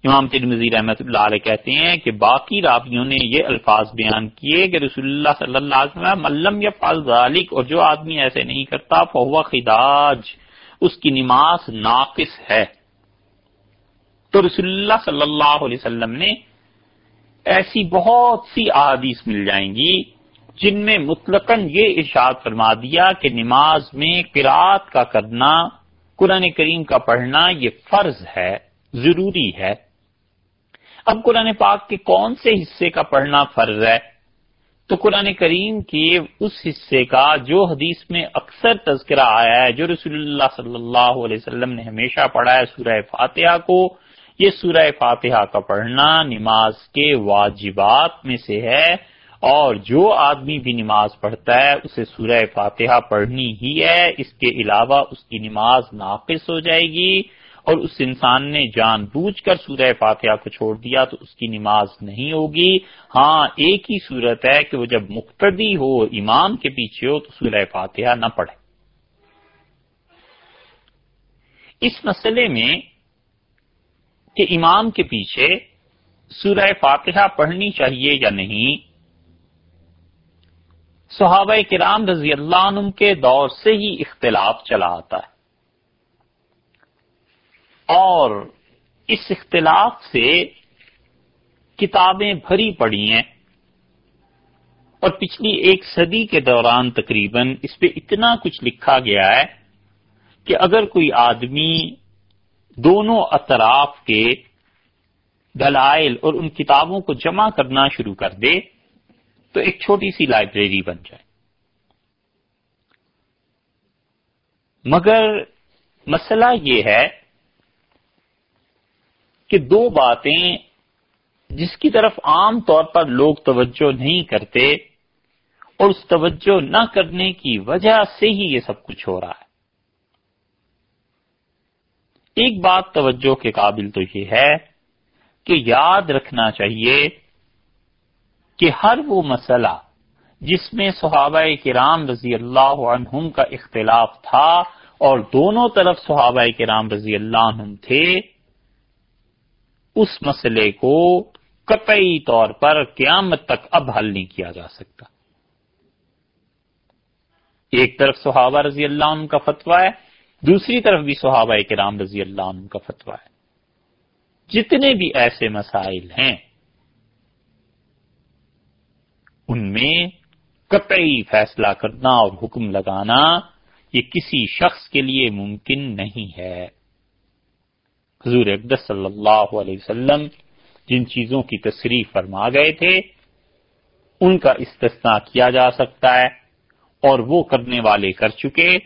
امام ترمزی رحمت اللہ علیہ کہتے ہیں کہ باقی راویوں نے یہ الفاظ بیان کیے کہ رسول اللہ صلی اللہ علیہ وسلم ملم یا فال ذالک اور جو آدمی ایسے نہیں کرتا فہوا خداج، اس کی نماز ناقص ہے۔ تو رسول اللہ صلی اللہ علیہ وسلم نے ایسی بہت سی احادیث مل جائیں گی جن میں مطلق یہ ارشاد فرما دیا کہ نماز میں قرآت کا کرنا، قرآن کریم کا پڑھنا یہ فرض ہے، ضروری ہے۔ اب قرآن پاک کے کون سے حصے کا پڑھنا فرض ہے؟ تو قرآن کریم کے اس حصے کا جو حدیث میں اکثر تذکرہ آیا ہے، جو رسول اللہ صلی اللہ علیہ وسلم نے ہمیشہ پڑھا ہے، سورہ فاتحہ کو یہ سورہ فاتحہ کا پڑھنا نماز کے واجبات میں سے ہے اور جو آدمی بھی نماز پڑھتا ہے، اسے سورہ فاتحہ پڑھنی ہی ہے۔ اس کے علاوہ اس کی نماز ناقص ہو جائے گی اور اس انسان نے جان بوجھ کر سورہ فاتحہ کو چھوڑ دیا تو اس کی نماز نہیں ہوگی۔ ہاں ایک ہی صورت ہے کہ وہ جب مقتدی ہو، امام کے پیچھے ہو تو سورہ فاتحہ نہ پڑھے۔ اس مسئلے میں کہ امام کے پیچھے سورہ فاتحہ پڑھنی چاہیے یا نہیں؟ صحابہ کرام رضی اللہ عنہ کے دور سے ہی اختلاف چلا آتا ہے۔ اور اس اختلاف سے کتابیں بھری پڑی ہیں۔ اور پچھلی ایک صدی کے دوران تقریباً اس پہ اتنا کچھ لکھا گیا ہے کہ اگر کوئی آدمی دونوں اطراف کے دلائل اور ان کتابوں کو جمع کرنا شروع کر دے تو ایک چھوٹی سی لائبریری بن جائے۔ مگر مسئلہ یہ ہے کہ دو باتیں جس کی طرف عام طور پر لوگ توجہ نہیں کرتے اور اس توجہ نہ کرنے کی وجہ سے ہی یہ سب کچھ ہو رہا ہے۔ ایک بات توجہ کے قابل تو یہ ہے کہ یاد رکھنا چاہیے کہ ہر وہ مسئلہ جس میں صحابہ کرام رضی اللہ عنہم کا اختلاف تھا اور دونوں طرف صحابہ کرام رضی اللہ عنہم تھے، اس مسئلے کو قطعی طور پر قیامت تک اب حل نہیں کیا جا سکتا۔ ایک طرف صحابہ رضی اللہ عنہ کا فتویٰ ہے دوسری طرف بھی صحابہ کرام رضی اللہ عنہ کا فتویٰ ہے۔ جتنے بھی ایسے مسائل ہیں، ان میں قطعی فیصلہ کرنا اور حکم لگانا یہ کسی شخص کے لیے ممکن نہیں ہے۔ حضور اقدس صلی اللہ علیہ وسلم جن چیزوں کی تصریح فرما گئے تھے، ان کا استثناء کیا جا سکتا ہے اور وہ کرنے والے کر چکے،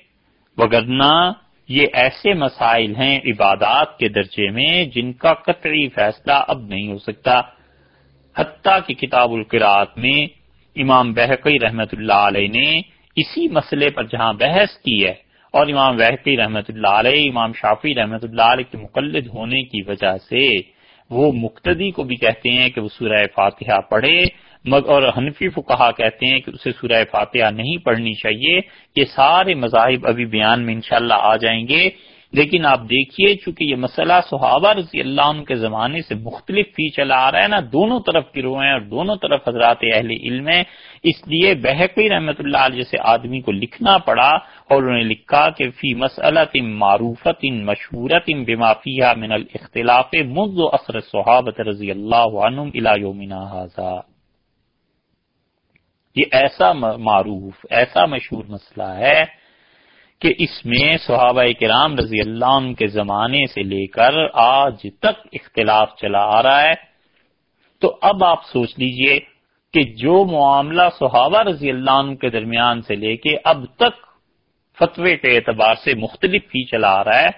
وگرنہ یہ ایسے مسائل ہیں عبادات کے درجے میں جن کا قطعی فیصلہ اب نہیں ہو سکتا۔ حتیٰ کہ کتاب القرات میں امام بحقی رحمت اللہ علیہ نے اسی مسئلے پر جہاں بحث کی ہے اور امام بحقی رحمت اللہ علیہ، امام شافی رحمت اللہ علیہ کے مقلد ہونے کی وجہ سے وہ مقتدی کو بھی کہتے ہیں کہ وہ سورہ فاتحہ پڑھے اور حنفی کو کہا کہتے ہیں کہ اسے سورہ فاتحہ نہیں پڑھنی چاہیے، یہ سارے مذاہب ابھی بیان میں انشاءاللہ آ جائیں گے۔ لیکن آپ دیکھیے، چونکہ یہ مسئلہ صحابہ رضی اللہ عنہ کے زمانے سے مختلف فی چلا آ رہا ہے نا، دونوں طرف گروہ ہیں اور دونوں طرف حضرات اہل علم ہیں۔ اس لیے بحقی رحمت اللہ علیہ جیسے آدمی کو لکھنا پڑا اور انہوں نے لکھا کہ فی مسلط ان معروفت ان مشہورت ان بمافیہ من الاختلاف منذ اثر صحابت رضی اللہ عنہ الى یومنا حاضر یہ ایسا معروف، ایسا مشہور مسئلہ ہے کہ اس میں صحابہ کرام رضی اللہ عنہ کے زمانے سے لے کر آج تک اختلاف چلا آ رہا ہے۔ تو اب آپ سوچ لیجیے کہ جو معاملہ صحابہ رضی اللہ عنہ کے درمیان سے لے کے اب تک فتوے کے اعتبار سے مختلف ہی چلا آ رہا ہے،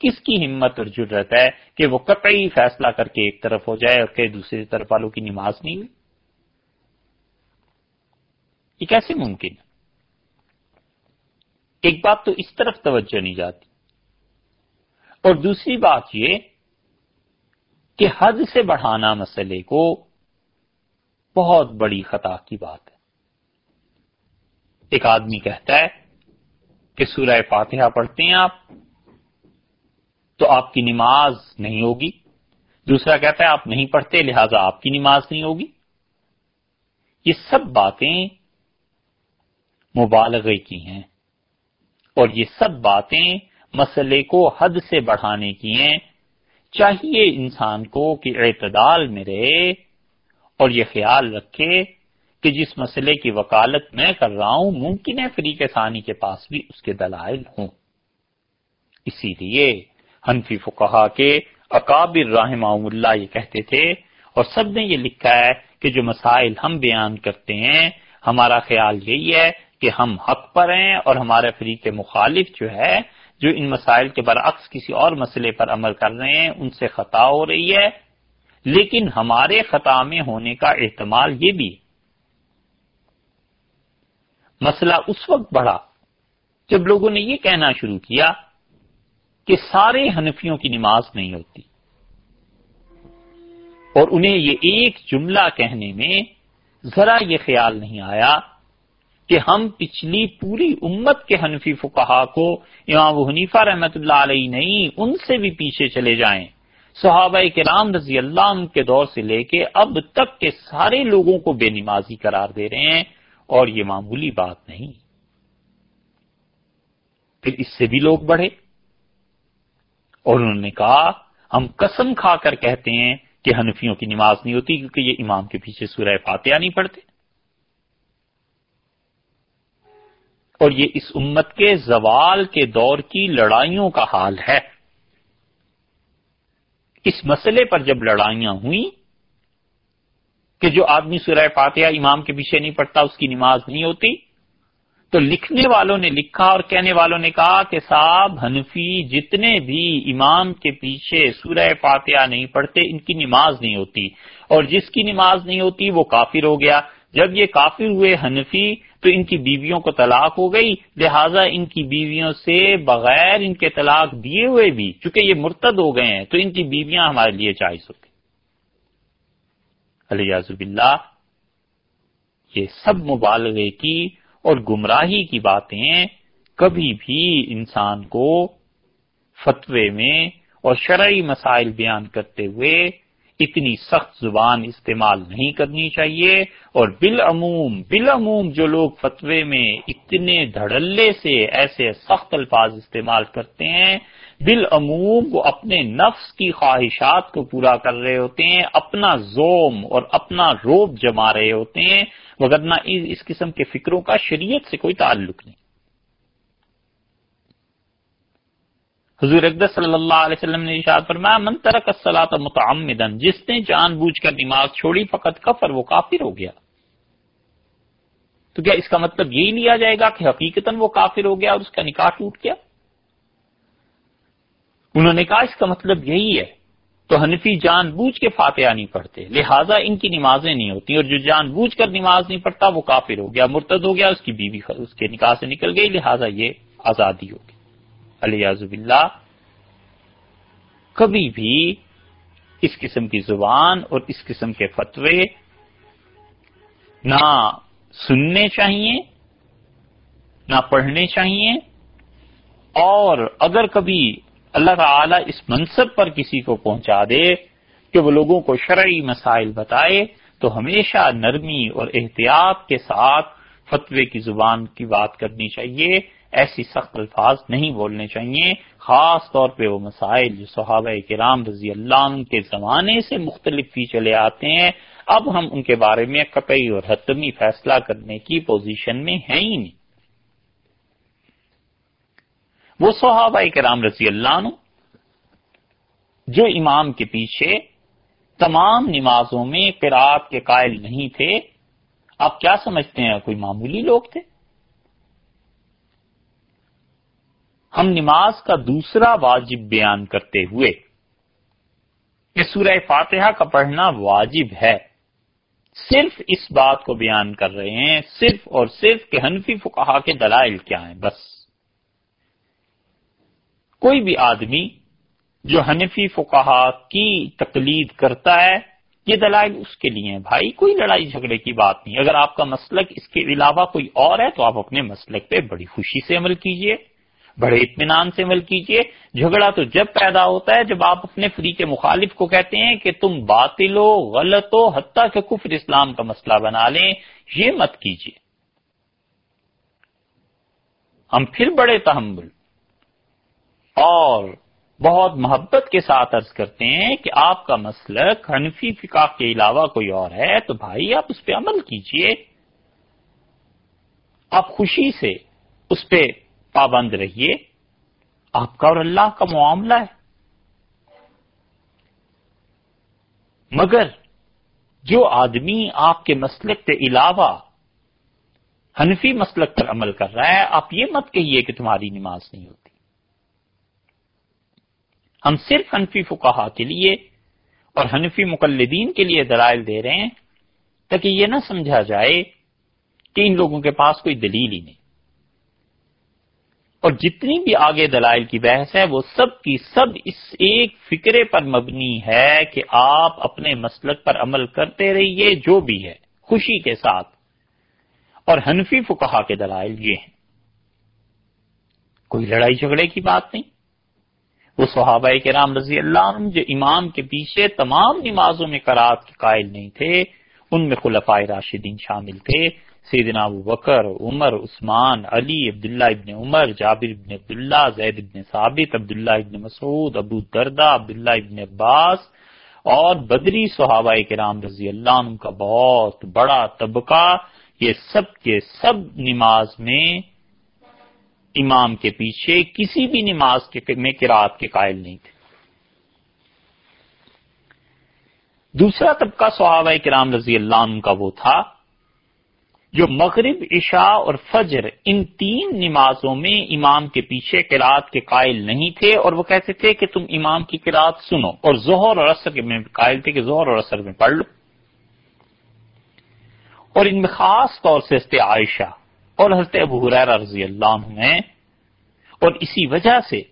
کس کی ہمت اور جرت ہے کہ وہ قطعی فیصلہ کر کے ایک طرف ہو جائے اور کہ دوسری طرف والوں کی نماز نہیں ہوئی یہ کیسے ممکن ہے؟ ایک بات تو اس طرف توجہ نہیں جاتی۔ اور دوسری بات یہ کہ حد سے بڑھانا مسئلے کو بہت بڑی خطا کی بات ہے۔ ایک آدمی کہتا ہے کہ سورہ فاتحہ پڑھتے ہیں آپ، تو آپ کی نماز نہیں ہوگی۔ دوسرا کہتا ہے آپ نہیں پڑھتے، لہذا آپ کی نماز نہیں ہوگی۔ یہ سب باتیں مبالغے کی ہیں۔ اور یہ سب باتیں مسئلے کو حد سے بڑھانے کی ہیں۔ چاہیے انسان کو کہ اعتدال میں رہے اور یہ خیال رکھے کہ جس مسئلے کی وکالت میں کر رہا ہوں، ممکن ہے فریق ثانی کے پاس بھی اس کے دلائل ہوں۔ اسی لیے حنفی فقہا کے اکابر رحمہ اللہ یہ کہتے تھے اور سب نے یہ لکھا ہے کہ جو مسائل ہم بیان کرتے ہیں، ہمارا خیال یہی ہے کہ ہم حق پر ہیں اور ہمارے فریق مخالف جو ہے، جو ان مسائل کے برعکس کسی اور مسئلے پر عمل کر رہے ہیں، ان سے خطا ہو رہی ہے۔ لیکن ہمارے خطا میں ہونے کا احتمال یہ بھی۔ مسئلہ اس وقت بڑھا جب لوگوں نے یہ کہنا شروع کیا کہ سارے حنفیوں کی نماز نہیں ہوتی۔ اور انہیں یہ ایک جملہ کہنے میں ذرا یہ خیال نہیں آیا کہ ہم پچھلی پوری امت کے حنفی فقہا کو، امام حنیفہ رحمت اللہ علیہ نہیں، ان سے بھی پیچھے چلے جائیں۔ صحابہ کرام رضی اللہ عنہ کے دور سے لے کے اب تک کے سارے لوگوں کو بے نمازی قرار دے رہے ہیں، اور یہ معمولی بات نہیں۔ پھر اس سے بھی لوگ بڑھے۔ اور انہوں نے کہا، ہم قسم کھا کر کہتے ہیں کہ حنفیوں کی نماز نہیں ہوتی کیونکہ یہ امام کے پیچھے سورہ فاتحہ نہیں پڑھتے۔ اور یہ اس امت کے زوال کے دور کی لڑائیوں کا حال ہے۔ اس مسئلے پر جب لڑائیاں ہوئیں کہ جو آدمی سورہ فاتحہ امام کے پیچھے نہیں پڑتا، اس کی نماز نہیں ہوتی، تو لکھنے والوں نے لکھا اور کہنے والوں نے کہا کہ صاحب حنفی جتنے بھی امام کے پیچھے سورہ فاتحہ نہیں پڑھتے، ان کی نماز نہیں ہوتی۔ اور جس کی نماز نہیں ہوتی، وہ کافر ہو گیا۔ جب یہ کافر ہوئے، حنفی تو ان کی بیویوں کو طلاق ہو گئی، لہٰذا ان کی بیویوں سے بغیر ان کے طلاق دیے ہوئے بھی، چونکہ یہ مرتد ہو گئے ہیں، تو ان کی بیویاں ہمارے لیے چائس ہوتی علیہ اللہ یہ سب مبالغے کی اور گمراہی کی باتیں کبھی بھی انسان کو فتوے میں اور شرعی مسائل بیان کرتے ہوئے اتنی سخت زبان استعمال نہیں کرنی چاہیے اور بالعموم بالعموم جو لوگ فتوے میں اتنے دھڑلے سے ایسے سخت الفاظ استعمال کرتے ہیں، بالعموم وہ اپنے نفس کی خواہشات کو پورا کر رہے ہوتے ہیں، اپنا زوم اور اپنا روب جما رہے ہوتے ہیں وغیرہ اس قسم کے فکروں کا شریعت سے کوئی تعلق نہیں۔ حضور اقدس صلی اللہ علیہ وسلم نے اشاد فرمایا، من ترک الصلاۃ متعمدن جس نے جان بوجھ کر نماز چھوڑی، فقط کفر، وہ کافر ہو گیا۔ تو کیا اس کا مطلب یہی لیا جائے گا کہ حقیقت وہ کافر ہو گیا اور اس کا نکاح ٹوٹ گیا؟ انہوں نے کہا، اس کا مطلب یہی ہے، تو حنفی جان بوجھ کے فاتحہ نہیں پڑھتے، لہٰذا ان کی نمازیں نہیں ہوتی، اور جو جان بوجھ کر نماز نہیں پڑھتا، وہ کافر ہو گیا، مرتد ہو گیا، اس کی بیوی اس کے نکاح سے نکل گئی، لہٰذا یہ آزادی ہوگی اللہ کبھی بھی اس قسم کی زبان اور اس قسم کے فتوے نہ سننے چاہیے، نہ پڑھنے چاہیے، اور اگر کبھی اللہ تعالی اس منصب پر کسی کو پہنچا دے کہ وہ لوگوں کو شرعی مسائل بتائے، تو ہمیشہ نرمی اور احتیاط کے ساتھ فتوے کی زبان کی بات کرنی چاہیے۔ ایسی سخت الفاظ نہیں بولنے چاہیے، خاص طور پہ وہ مسائل جو صحابہ کرام رضی اللہ عنہ کے زمانے سے مختلف ہی چلے آتے ہیں۔ اب ہم ان کے بارے میں کپئی اور حتمی فیصلہ کرنے کی پوزیشن میں ہیں ہی نہیں۔ وہ صحابہ کرام رضی اللہ عنہ جو امام کے پیچھے تمام نمازوں میں قرآت کے قائل نہیں تھے، آپ کیا سمجھتے ہیں؟ کوئی معمولی لوگ تھے؟ ہم نماز کا دوسرا واجب بیان کرتے ہوئے کہ سورہ فاتحہ کا پڑھنا واجب ہے۔ صرف اس بات کو بیان کر رہے ہیں، صرف اور صرف کہ حنفی فکہ کے دلائل کیا ہیں، بس۔ کوئی بھی آدمی جو حنفی فکہ کی تقلید کرتا ہے، یہ دلائل اس کے لیے ہیں۔ بھائی، کوئی لڑائی جھگڑے کی بات نہیں۔ اگر آپ کا مسلک اس کے علاوہ کوئی اور ہے، تو آپ اپنے مسلک پہ بڑی خوشی سے عمل کیجیے۔ بڑے اطمینان سے عمل کیجیے جھگڑا تو جب پیدا ہوتا ہے جب آپ اپنے فری کے مخالف کو کہتے ہیں کہ تم باطل ہو، غلط ہو، حتیٰ کہ کفر اسلام کا مسئلہ بنا لیں، یہ مت کیجیے ہم پھر بڑے تحمل اور بہت محبت کے ساتھ عرض کرتے ہیں کہ آپ کا مسلک حنفی فقہ کے علاوہ کوئی اور ہے، تو بھائی آپ اس پہ عمل کیجیے۔ آپ خوشی سے اس پہ پابند رہیے، آپ کا اور اللہ کا معاملہ ہے۔ مگر جو آدمی آپ کے مسلک کے علاوہ حنفی مسلک پر عمل کر رہا ہے، آپ یہ مت کہیے کہ تمہاری نماز نہیں ہوتی۔ ہم صرف حنفی فکہ کے لیے اور حنفی مقلدین کے لیے دلائل دے رہے ہیں تاکہ یہ نہ سمجھا جائے کہ ان لوگوں کے پاس کوئی دلیل ہی نہیں۔ اور جتنی بھی آگے دلائل کی بحث ہے، وہ سب کی سب اس ایک فکرے پر مبنی ہے کہ آپ اپنے مسلک پر عمل کرتے رہیے، جو بھی ہے، خوشی کے ساتھ۔ اور حنفی فکہ کے دلائل یہ ہیں۔ کوئی لڑائی جھگڑے کی بات نہیں۔ وہ صحابہ کے رام رضی اللہ عنہ جو امام کے پیچھے تمام نمازوں میں قرآد کے قائل نہیں تھے، ان میں خلفائے راشدین شامل تھے۔ سیدنا ابو بکر، عمر، عثمان، علی، عبداللہ ابن عمر، جابر ابن عبداللہ، زید ابن ثابت، عبداللہ ابن مسعود، ابو دردہ عبداللہ ابن عباس اور بدری صحابہ کرام رضی اللہ عنہ کا بہت بڑا طبقہ، یہ سب کے سب نماز میں امام کے پیچھے کسی بھی نماز کے میں کراط کے قائل نہیں تھے۔ دوسرا طبقہ صحابہ کرام رضی اللہ عنہ کا وہ تھا جو مغرب، عشاء اور فجر ان تین نمازوں میں امام کے پیچھے قرآت کے قائل نہیں تھے اور وہ کہتے تھے کہ تم امام کی قرآت سنو اور ظہر اور اثر میں قائل تھے کہ ظہر اور اثر میں پڑھ لو۔ اور ان میں خاص طور سے حضرت عائشہ اور حضرت ابو حریر رضی اللہ عنہ ہیں۔ اور اسی وجہ سے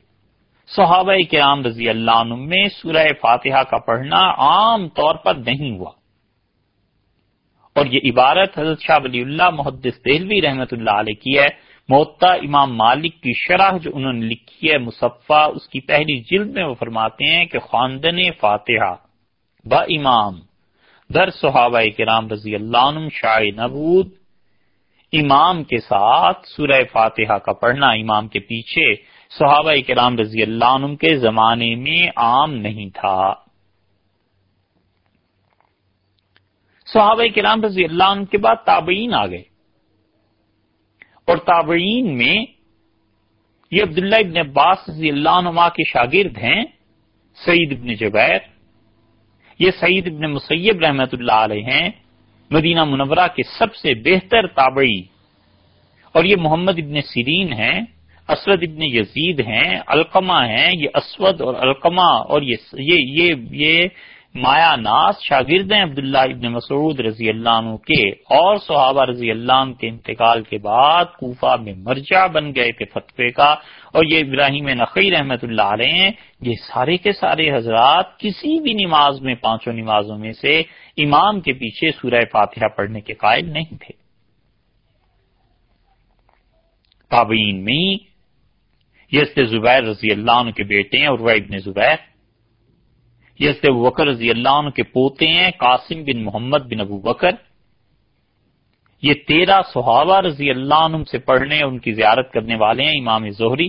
صحابہ کرام رضی اللہ عنہ میں سورہ فاتحہ کا پڑھنا عام طور پر نہیں ہوا۔ اور یہ عبارت حضرت شاہ ولی اللہ محدث دہلوی رحمت اللہ علیہ کی ہے۔ معطا امام مالک کی شرح جو انہوں نے لکھی ہے، مصفہ، اس کی پہلی جلد میں وہ فرماتے ہیں کہ خواندن فاتحہ با امام، در صحابہ کرام رضی اللہ عنہ شاع نبود امام کے ساتھ سورہ فاتحہ کا پڑھنا امام کے پیچھے صحابہ کرام رضی اللہ عنہ کے زمانے میں عام نہیں تھا۔ صحابہ کرام رضی اللہ عنہ کے بعد تابعین آ گئے۔ اور تابعین میں یہ عبداللہ ابن عباس رضی اللہ عنہ کے شاگرد ہیں سعید ابن جبیر یہ سعید ابن مسیب رحمت اللہ علیہ ہیں مدینہ منورہ کے سب سے بہتر تابعی۔ اور یہ محمد ابن سیرین ہیں اسود ابن یزید ہیں القمہ ہیں یہ اسود اور القمہ اور یہ یہ, یہ, یہ مایا ناس شاگرد ہیں عبداللہ ابن مسعود رضی اللہ عنہ کے اور صحابہ رضی اللہ عنہ کے انتقال کے بعد کوفہ میں مرجع بن گئے تھے فتوے کا اور یہ ابراہیم نقی رحمت اللہ علیہ ہیں یہ سارے کے سارے حضرات کسی بھی نماز میں پانچوں نمازوں میں سے امام کے پیچھے سورہ فاتحہ پڑھنے کے قائل نہیں تھے۔ تابعین میں یہ زبیر رضی اللہ عنہ کے بیٹے ہیں اور وہ ابن زبیر یہ وکر رضی اللہ عنہ کے پوتے ہیں، قاسم بن محمد بن ابو بکر۔ یہ تیرہ صحابہ رضی اللہ عنہ سے پڑھنے اور ان کی زیارت کرنے والے ہیں امام زہری۔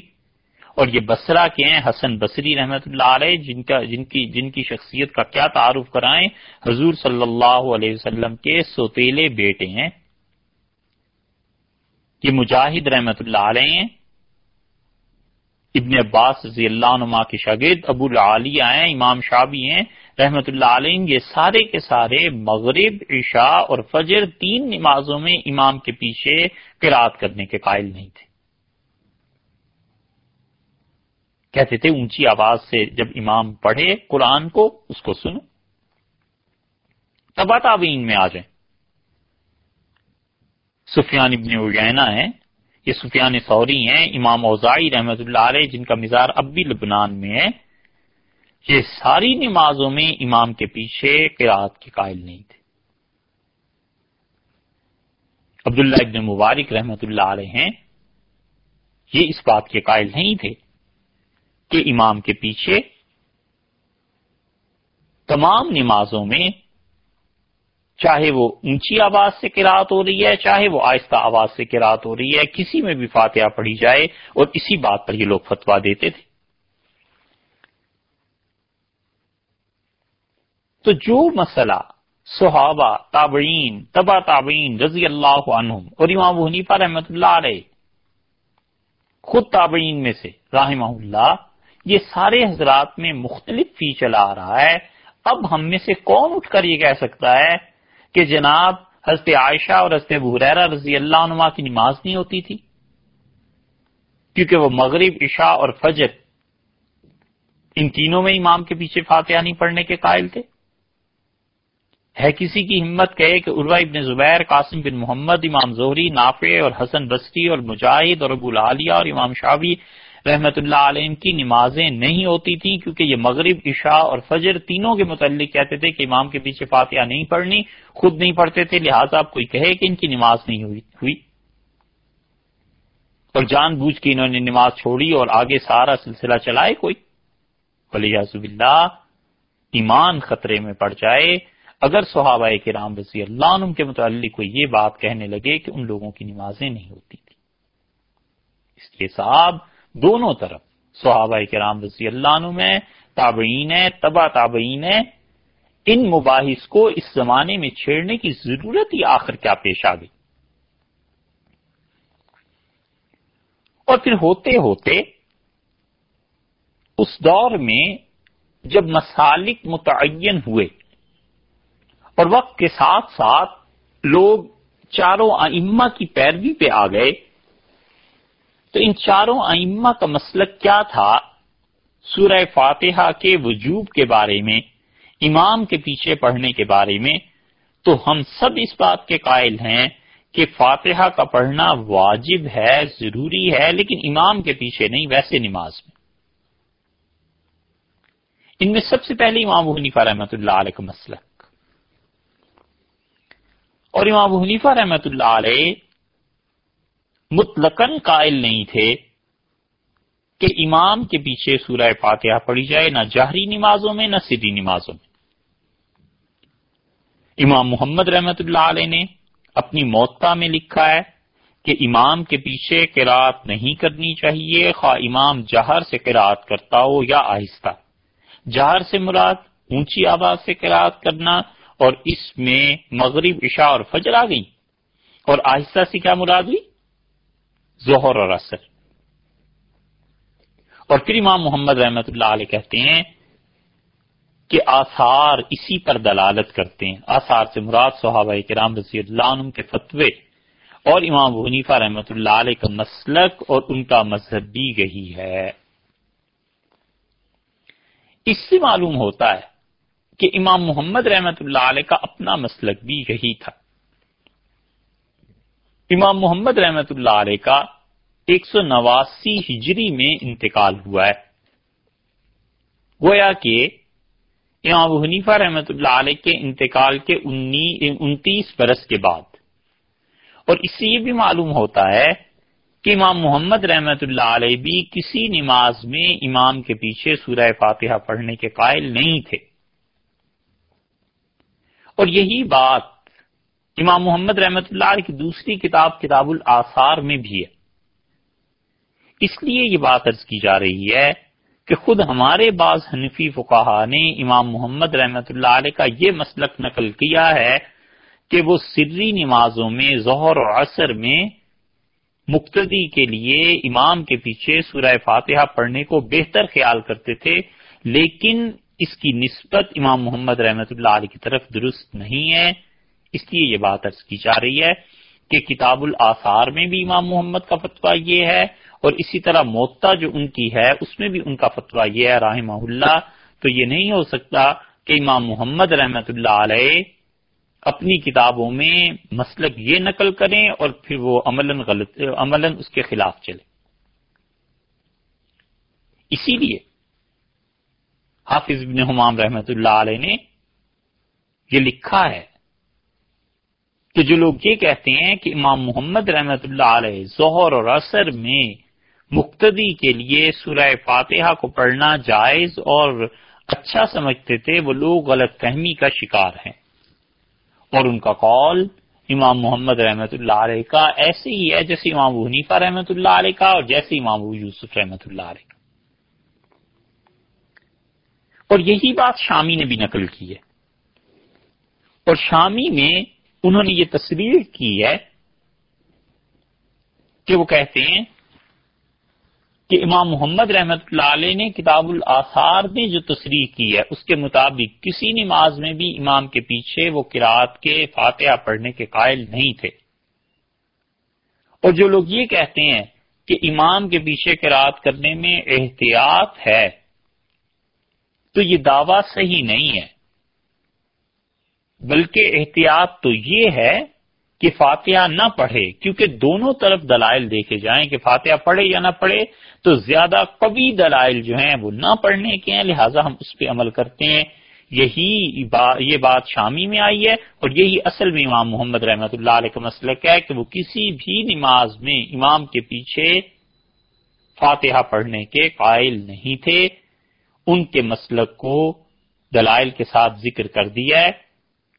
اور یہ بسرا کے ہیں، حسن بصری رحمت اللہ علیہ، جن کا، جن کی جن کی شخصیت کا کیا تعارف کرائیں۔ حضور صلی اللہ علیہ وسلم کے سوتیلے بیٹے ہیں۔ یہ مجاہد رحمت اللہ علیہ ہیں۔ ابن عباس رضی اللہ عنہ کے شاگرد، ابو العالیہ ہیں امام شابی ہیں، رحمت اللہ علیہ یہ سارے کے سارے مغرب، عشاء اور فجر تین نمازوں میں امام کے پیچھے قرات کرنے کے قائل نہیں تھے۔ کہتے تھے، اونچی آواز سے جب امام پڑھے قرآن کو، اس کو سنو۔ تبا تابعین میں آ جائیں۔ سفیان ابن اجینا ہے یہ سفیان سوری ہیں، امام اوزائی رحمت اللہ علیہ، جن کا مزار اب بھی لبنان میں ہے۔ یہ ساری نمازوں میں امام کے پیچھے قرآت کے قائل نہیں تھے۔ عبداللہ ابن مبارک رحمت اللہ علیہ ہیں، یہ اس بات کے قائل نہیں تھے کہ امام کے پیچھے تمام نمازوں میں چاہے وہ اونچی آواز سے کراط ہو رہی ہے، چاہے وہ آہستہ آواز سے کراط ہو رہی ہے، کسی میں بھی فاتحہ پڑھی جائے اور اسی بات پر یہ لوگ فتوا دیتے تھے۔ تو جو مسئلہ صحابہ، تابعین تبا تابعین رضی اللہ عنہم اور امام حنیفہ رحمت اللہ علیہ، خود تابعین میں سے، رحمہ اللہ، یہ سارے حضرات میں مختلف فی چلا آ رہا ہے۔ اب ہم میں سے کون اٹھ کر یہ کہہ سکتا ہے کہ جناب حضرت عائشہ اور حضرت بحریرہ رضی اللہ عنہ کی نماز نہیں ہوتی تھی؟ کیونکہ وہ مغرب، عشاء اور فجر ان تینوں میں امام کے پیچھے فاتحہ نہیں پڑھنے کے قائل تھے۔ ہے کسی کی ہمت کہے کہ عروا ابن زبیر، قاسم بن محمد، امام زہری، نافع اور حسن بستی اور مجاہد اور ابو العالیہ اور امام شابی رحمت اللہ علیہ کی نمازیں نہیں ہوتی تھیں کیونکہ یہ مغرب، عشاء اور فجر تینوں کے متعلق کہتے تھے کہ امام کے پیچھے فاتحہ نہیں پڑھنی، خود نہیں پڑھتے تھے، لہٰذا آپ کوئی کہے کہ ان کی نماز نہیں ہوئی اور جان بوجھ کے انہوں نے نماز چھوڑی اور آگے سارا سلسلہ چلائے کوئی۔ بلی اللہ ایمان خطرے میں پڑ جائے۔ اگر صحابہ کے رام رضی اللہ عنہ کے متعلق کوئی یہ بات کہنے لگے کہ ان لوگوں کی نمازیں نہیں ہوتی تھی اس لیے صاحب دونوں طرف۔ صحابہ کرام رضی اللہ عنہ میں تابعین ہے تبا تابعین ہے ان مباحث کو اس زمانے میں چھیڑنے کی ضرورت ہی آخر کیا پیش آ گئی۔ اور پھر ہوتے ہوتے اس دور میں جب مسالک متعین ہوئے اور وقت کے ساتھ ساتھ لوگ چاروں ائمہ کی پیروی پہ آ گئے تو ان چاروں ائمہ کا مسلک کیا تھا؟ سورہ فاتحہ کے وجوب کے بارے میں، امام کے پیچھے پڑھنے کے بارے میں۔ تو ہم سب اس بات کے قائل ہیں کہ فاتحہ کا پڑھنا واجب ہے، ضروری ہے، لیکن امام کے پیچھے نہیں، ویسے نماز میں۔ ان میں سب سے پہلے امام حنیفہ رحمۃ اللہ علیہ کا مسلک۔ اور امام حنیفہ رحمۃ اللہ علیہ مطلقاً قائل نہیں تھے کہ امام کے پیچھے سورہ فاتحہ پڑھی جائے، نہ جہری نمازوں میں، نہ سری نمازوں میں۔ امام محمد رحمت اللہ علیہ نے اپنی موتا میں لکھا ہے کہ امام کے پیچھے قرات نہیں کرنی چاہیے، خواہ امام جہر سے قرات کرتا ہو یا آہستہ۔ جہر سے مراد اونچی آواز سے قرات کرنا اور اس میں مغرب، عشاء اور فجر آ گئی اور آہستہ سے کیا مراد ہوئی؟ ظہر اور اثر اور پھر امام محمد رحمت اللہ علیہ کہتے ہیں کہ آثار اسی پر دلالت کرتے ہیں۔ آثار سے مراد صحابہ کرام رضی اللہ عنہ کے فتوے اور امام حنیفہ رحمۃ اللہ علیہ کا مسلک اور ان کا مذہب بھی یہی ہے۔ اس سے معلوم ہوتا ہے کہ امام محمد رحمت اللہ علیہ کا اپنا مسلک بھی یہی تھا۔ امام محمد رحمت اللہ علیہ کا ایک سو نواسی ہجری میں انتقال ہوا ہے۔ گویا کہ امام حنیفہ رحمت اللہ علیہ کے انتقال کے انتیس برس کے بعد۔ اور اس سے یہ بھی معلوم ہوتا ہے کہ امام محمد رحمت اللہ علیہ بھی کسی نماز میں امام کے پیچھے سورہ فاتحہ پڑھنے کے قائل نہیں تھے۔ اور یہی بات امام محمد رحمت اللہ علیہ کی دوسری کتاب کتاب الاثار میں بھی ہے۔ اس لیے یہ بات ارض کی جا رہی ہے کہ خود ہمارے بعض حنفی فقہ نے امام محمد رحمت اللہ علیہ کا یہ مسلک نقل کیا ہے کہ وہ سری نمازوں میں، ظہر اور عصر میں مقتدی کے لیے امام کے پیچھے سورہ فاتحہ پڑھنے کو بہتر خیال کرتے تھے، لیکن اس کی نسبت امام محمد رحمت اللہ علیہ کی طرف درست نہیں ہے۔ اس لیے یہ بات ارض کی جا رہی ہے کہ کتاب الاثار میں بھی امام محمد کا فتویٰ یہ ہے اور اسی طرح موتا جو ان کی ہے، اس میں بھی ان کا فتویٰ یہ ہے، رحمہ اللہ۔ تو یہ نہیں ہو سکتا کہ امام محمد رحمت اللہ علیہ اپنی کتابوں میں مسلک یہ نقل کریں اور پھر وہ عملاً غلط، عملاً اس کے خلاف چلے اسی لیے حافظ ابن حمام رحمت اللہ علیہ نے یہ لکھا ہے کہ جو لوگ یہ کہتے ہیں کہ امام محمد رحمت اللہ علیہ ظہر اور اثر میں مقتدی کے لیے سورہ فاتحہ کو پڑھنا جائز اور اچھا سمجھتے تھے، وہ لوگ غلط فہمی کا شکار ہیں۔ اور ان کا قول، امام محمد رحمت اللہ علیہ کا ایسے ہی ہے جیسے امام حنیفہ رحمت اللہ علیہ کا اور جیسے امام یوسف رحمت اللہ علیہ کا۔ اور یہی بات شامی نے بھی نقل کی ہے۔ اور شامی میں انہوں نے یہ تصویر کی ہے کہ وہ کہتے ہیں کہ امام محمد رحمت اللہ علیہ نے کتاب الاثار میں جو تصریح کی ہے، اس کے مطابق کسی نماز میں بھی امام کے پیچھے وہ کراط کے فاتحہ پڑھنے کے قائل نہیں تھے۔ اور جو لوگ یہ کہتے ہیں کہ امام کے پیچھے کراط کرنے میں احتیاط ہے، تو یہ دعویٰ صحیح نہیں ہے۔ بلکہ احتیاط تو یہ ہے کہ فاتحہ نہ پڑھے، کیونکہ دونوں طرف دلائل دیکھے جائیں کہ فاتحہ پڑھے یا نہ پڑھے، تو زیادہ قوی دلائل جو ہیں وہ نہ پڑھنے کے ہیں، لہٰذا ہم اس پہ عمل کرتے ہیں۔ یہی با، یہ بات شامی میں آئی ہے اور یہی اصل میں امام محمد رحمت اللہ علیہ کا مسئلہ کیا ہے کہ وہ کسی بھی نماز میں امام کے پیچھے فاتحہ پڑھنے کے قائل نہیں تھے۔ ان کے مسلک کو دلائل کے ساتھ ذکر کر دیا ہے۔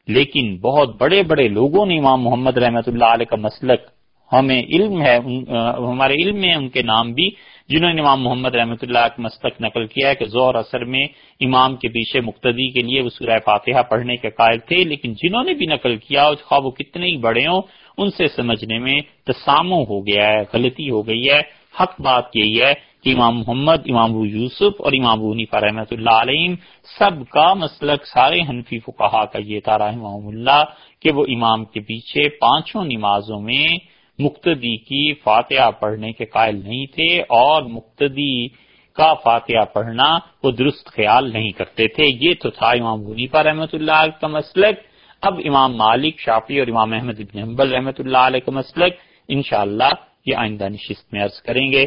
لیکن بہت بڑے بڑے لوگوں نے امام محمد رحمت اللہ علیہ کا مسلک ہمیں علم ہے ہمارے علم میں ان کے نام بھی، جنہوں نے امام محمد رحمۃ اللہ کا مسلک نقل کیا ہے کہ زور اثر میں امام کے پیچھے مقتدی کے لیے وہ سورہ فاتحہ پڑھنے کے قائل تھے، لیکن جنہوں نے بھی نقل کیا خواب وہ کتنے ہی بڑے ہوں، ان سے سمجھنے میں تسامو ہو گیا ہے، غلطی ہو گئی ہے، حق بات یہی ہے امام محمد، امام ابو یوسف اور امام ابو حنیفہ رحمۃ اللہ علیہ سب کا مسلک سارے حنفی فقہا کا یہ تھا رحمہ اللہ کہ وہ امام کے پیچھے پانچوں نمازوں میں مقتدی کی فاتحہ پڑھنے کے قائل نہیں تھے اور مقتدی کا فاتحہ پڑھنا وہ درست خیال نہیں کرتے تھے۔ یہ تو تھا امام حنیفہ رحمۃ اللہ کا مسلک۔ اب امام مالک شافی اور امام احمد ابن حنبل رحمۃ اللہ علیہ کا مسلک۔ انشاءاللہ یہ آئندہ نشست میں عرض کریں گے۔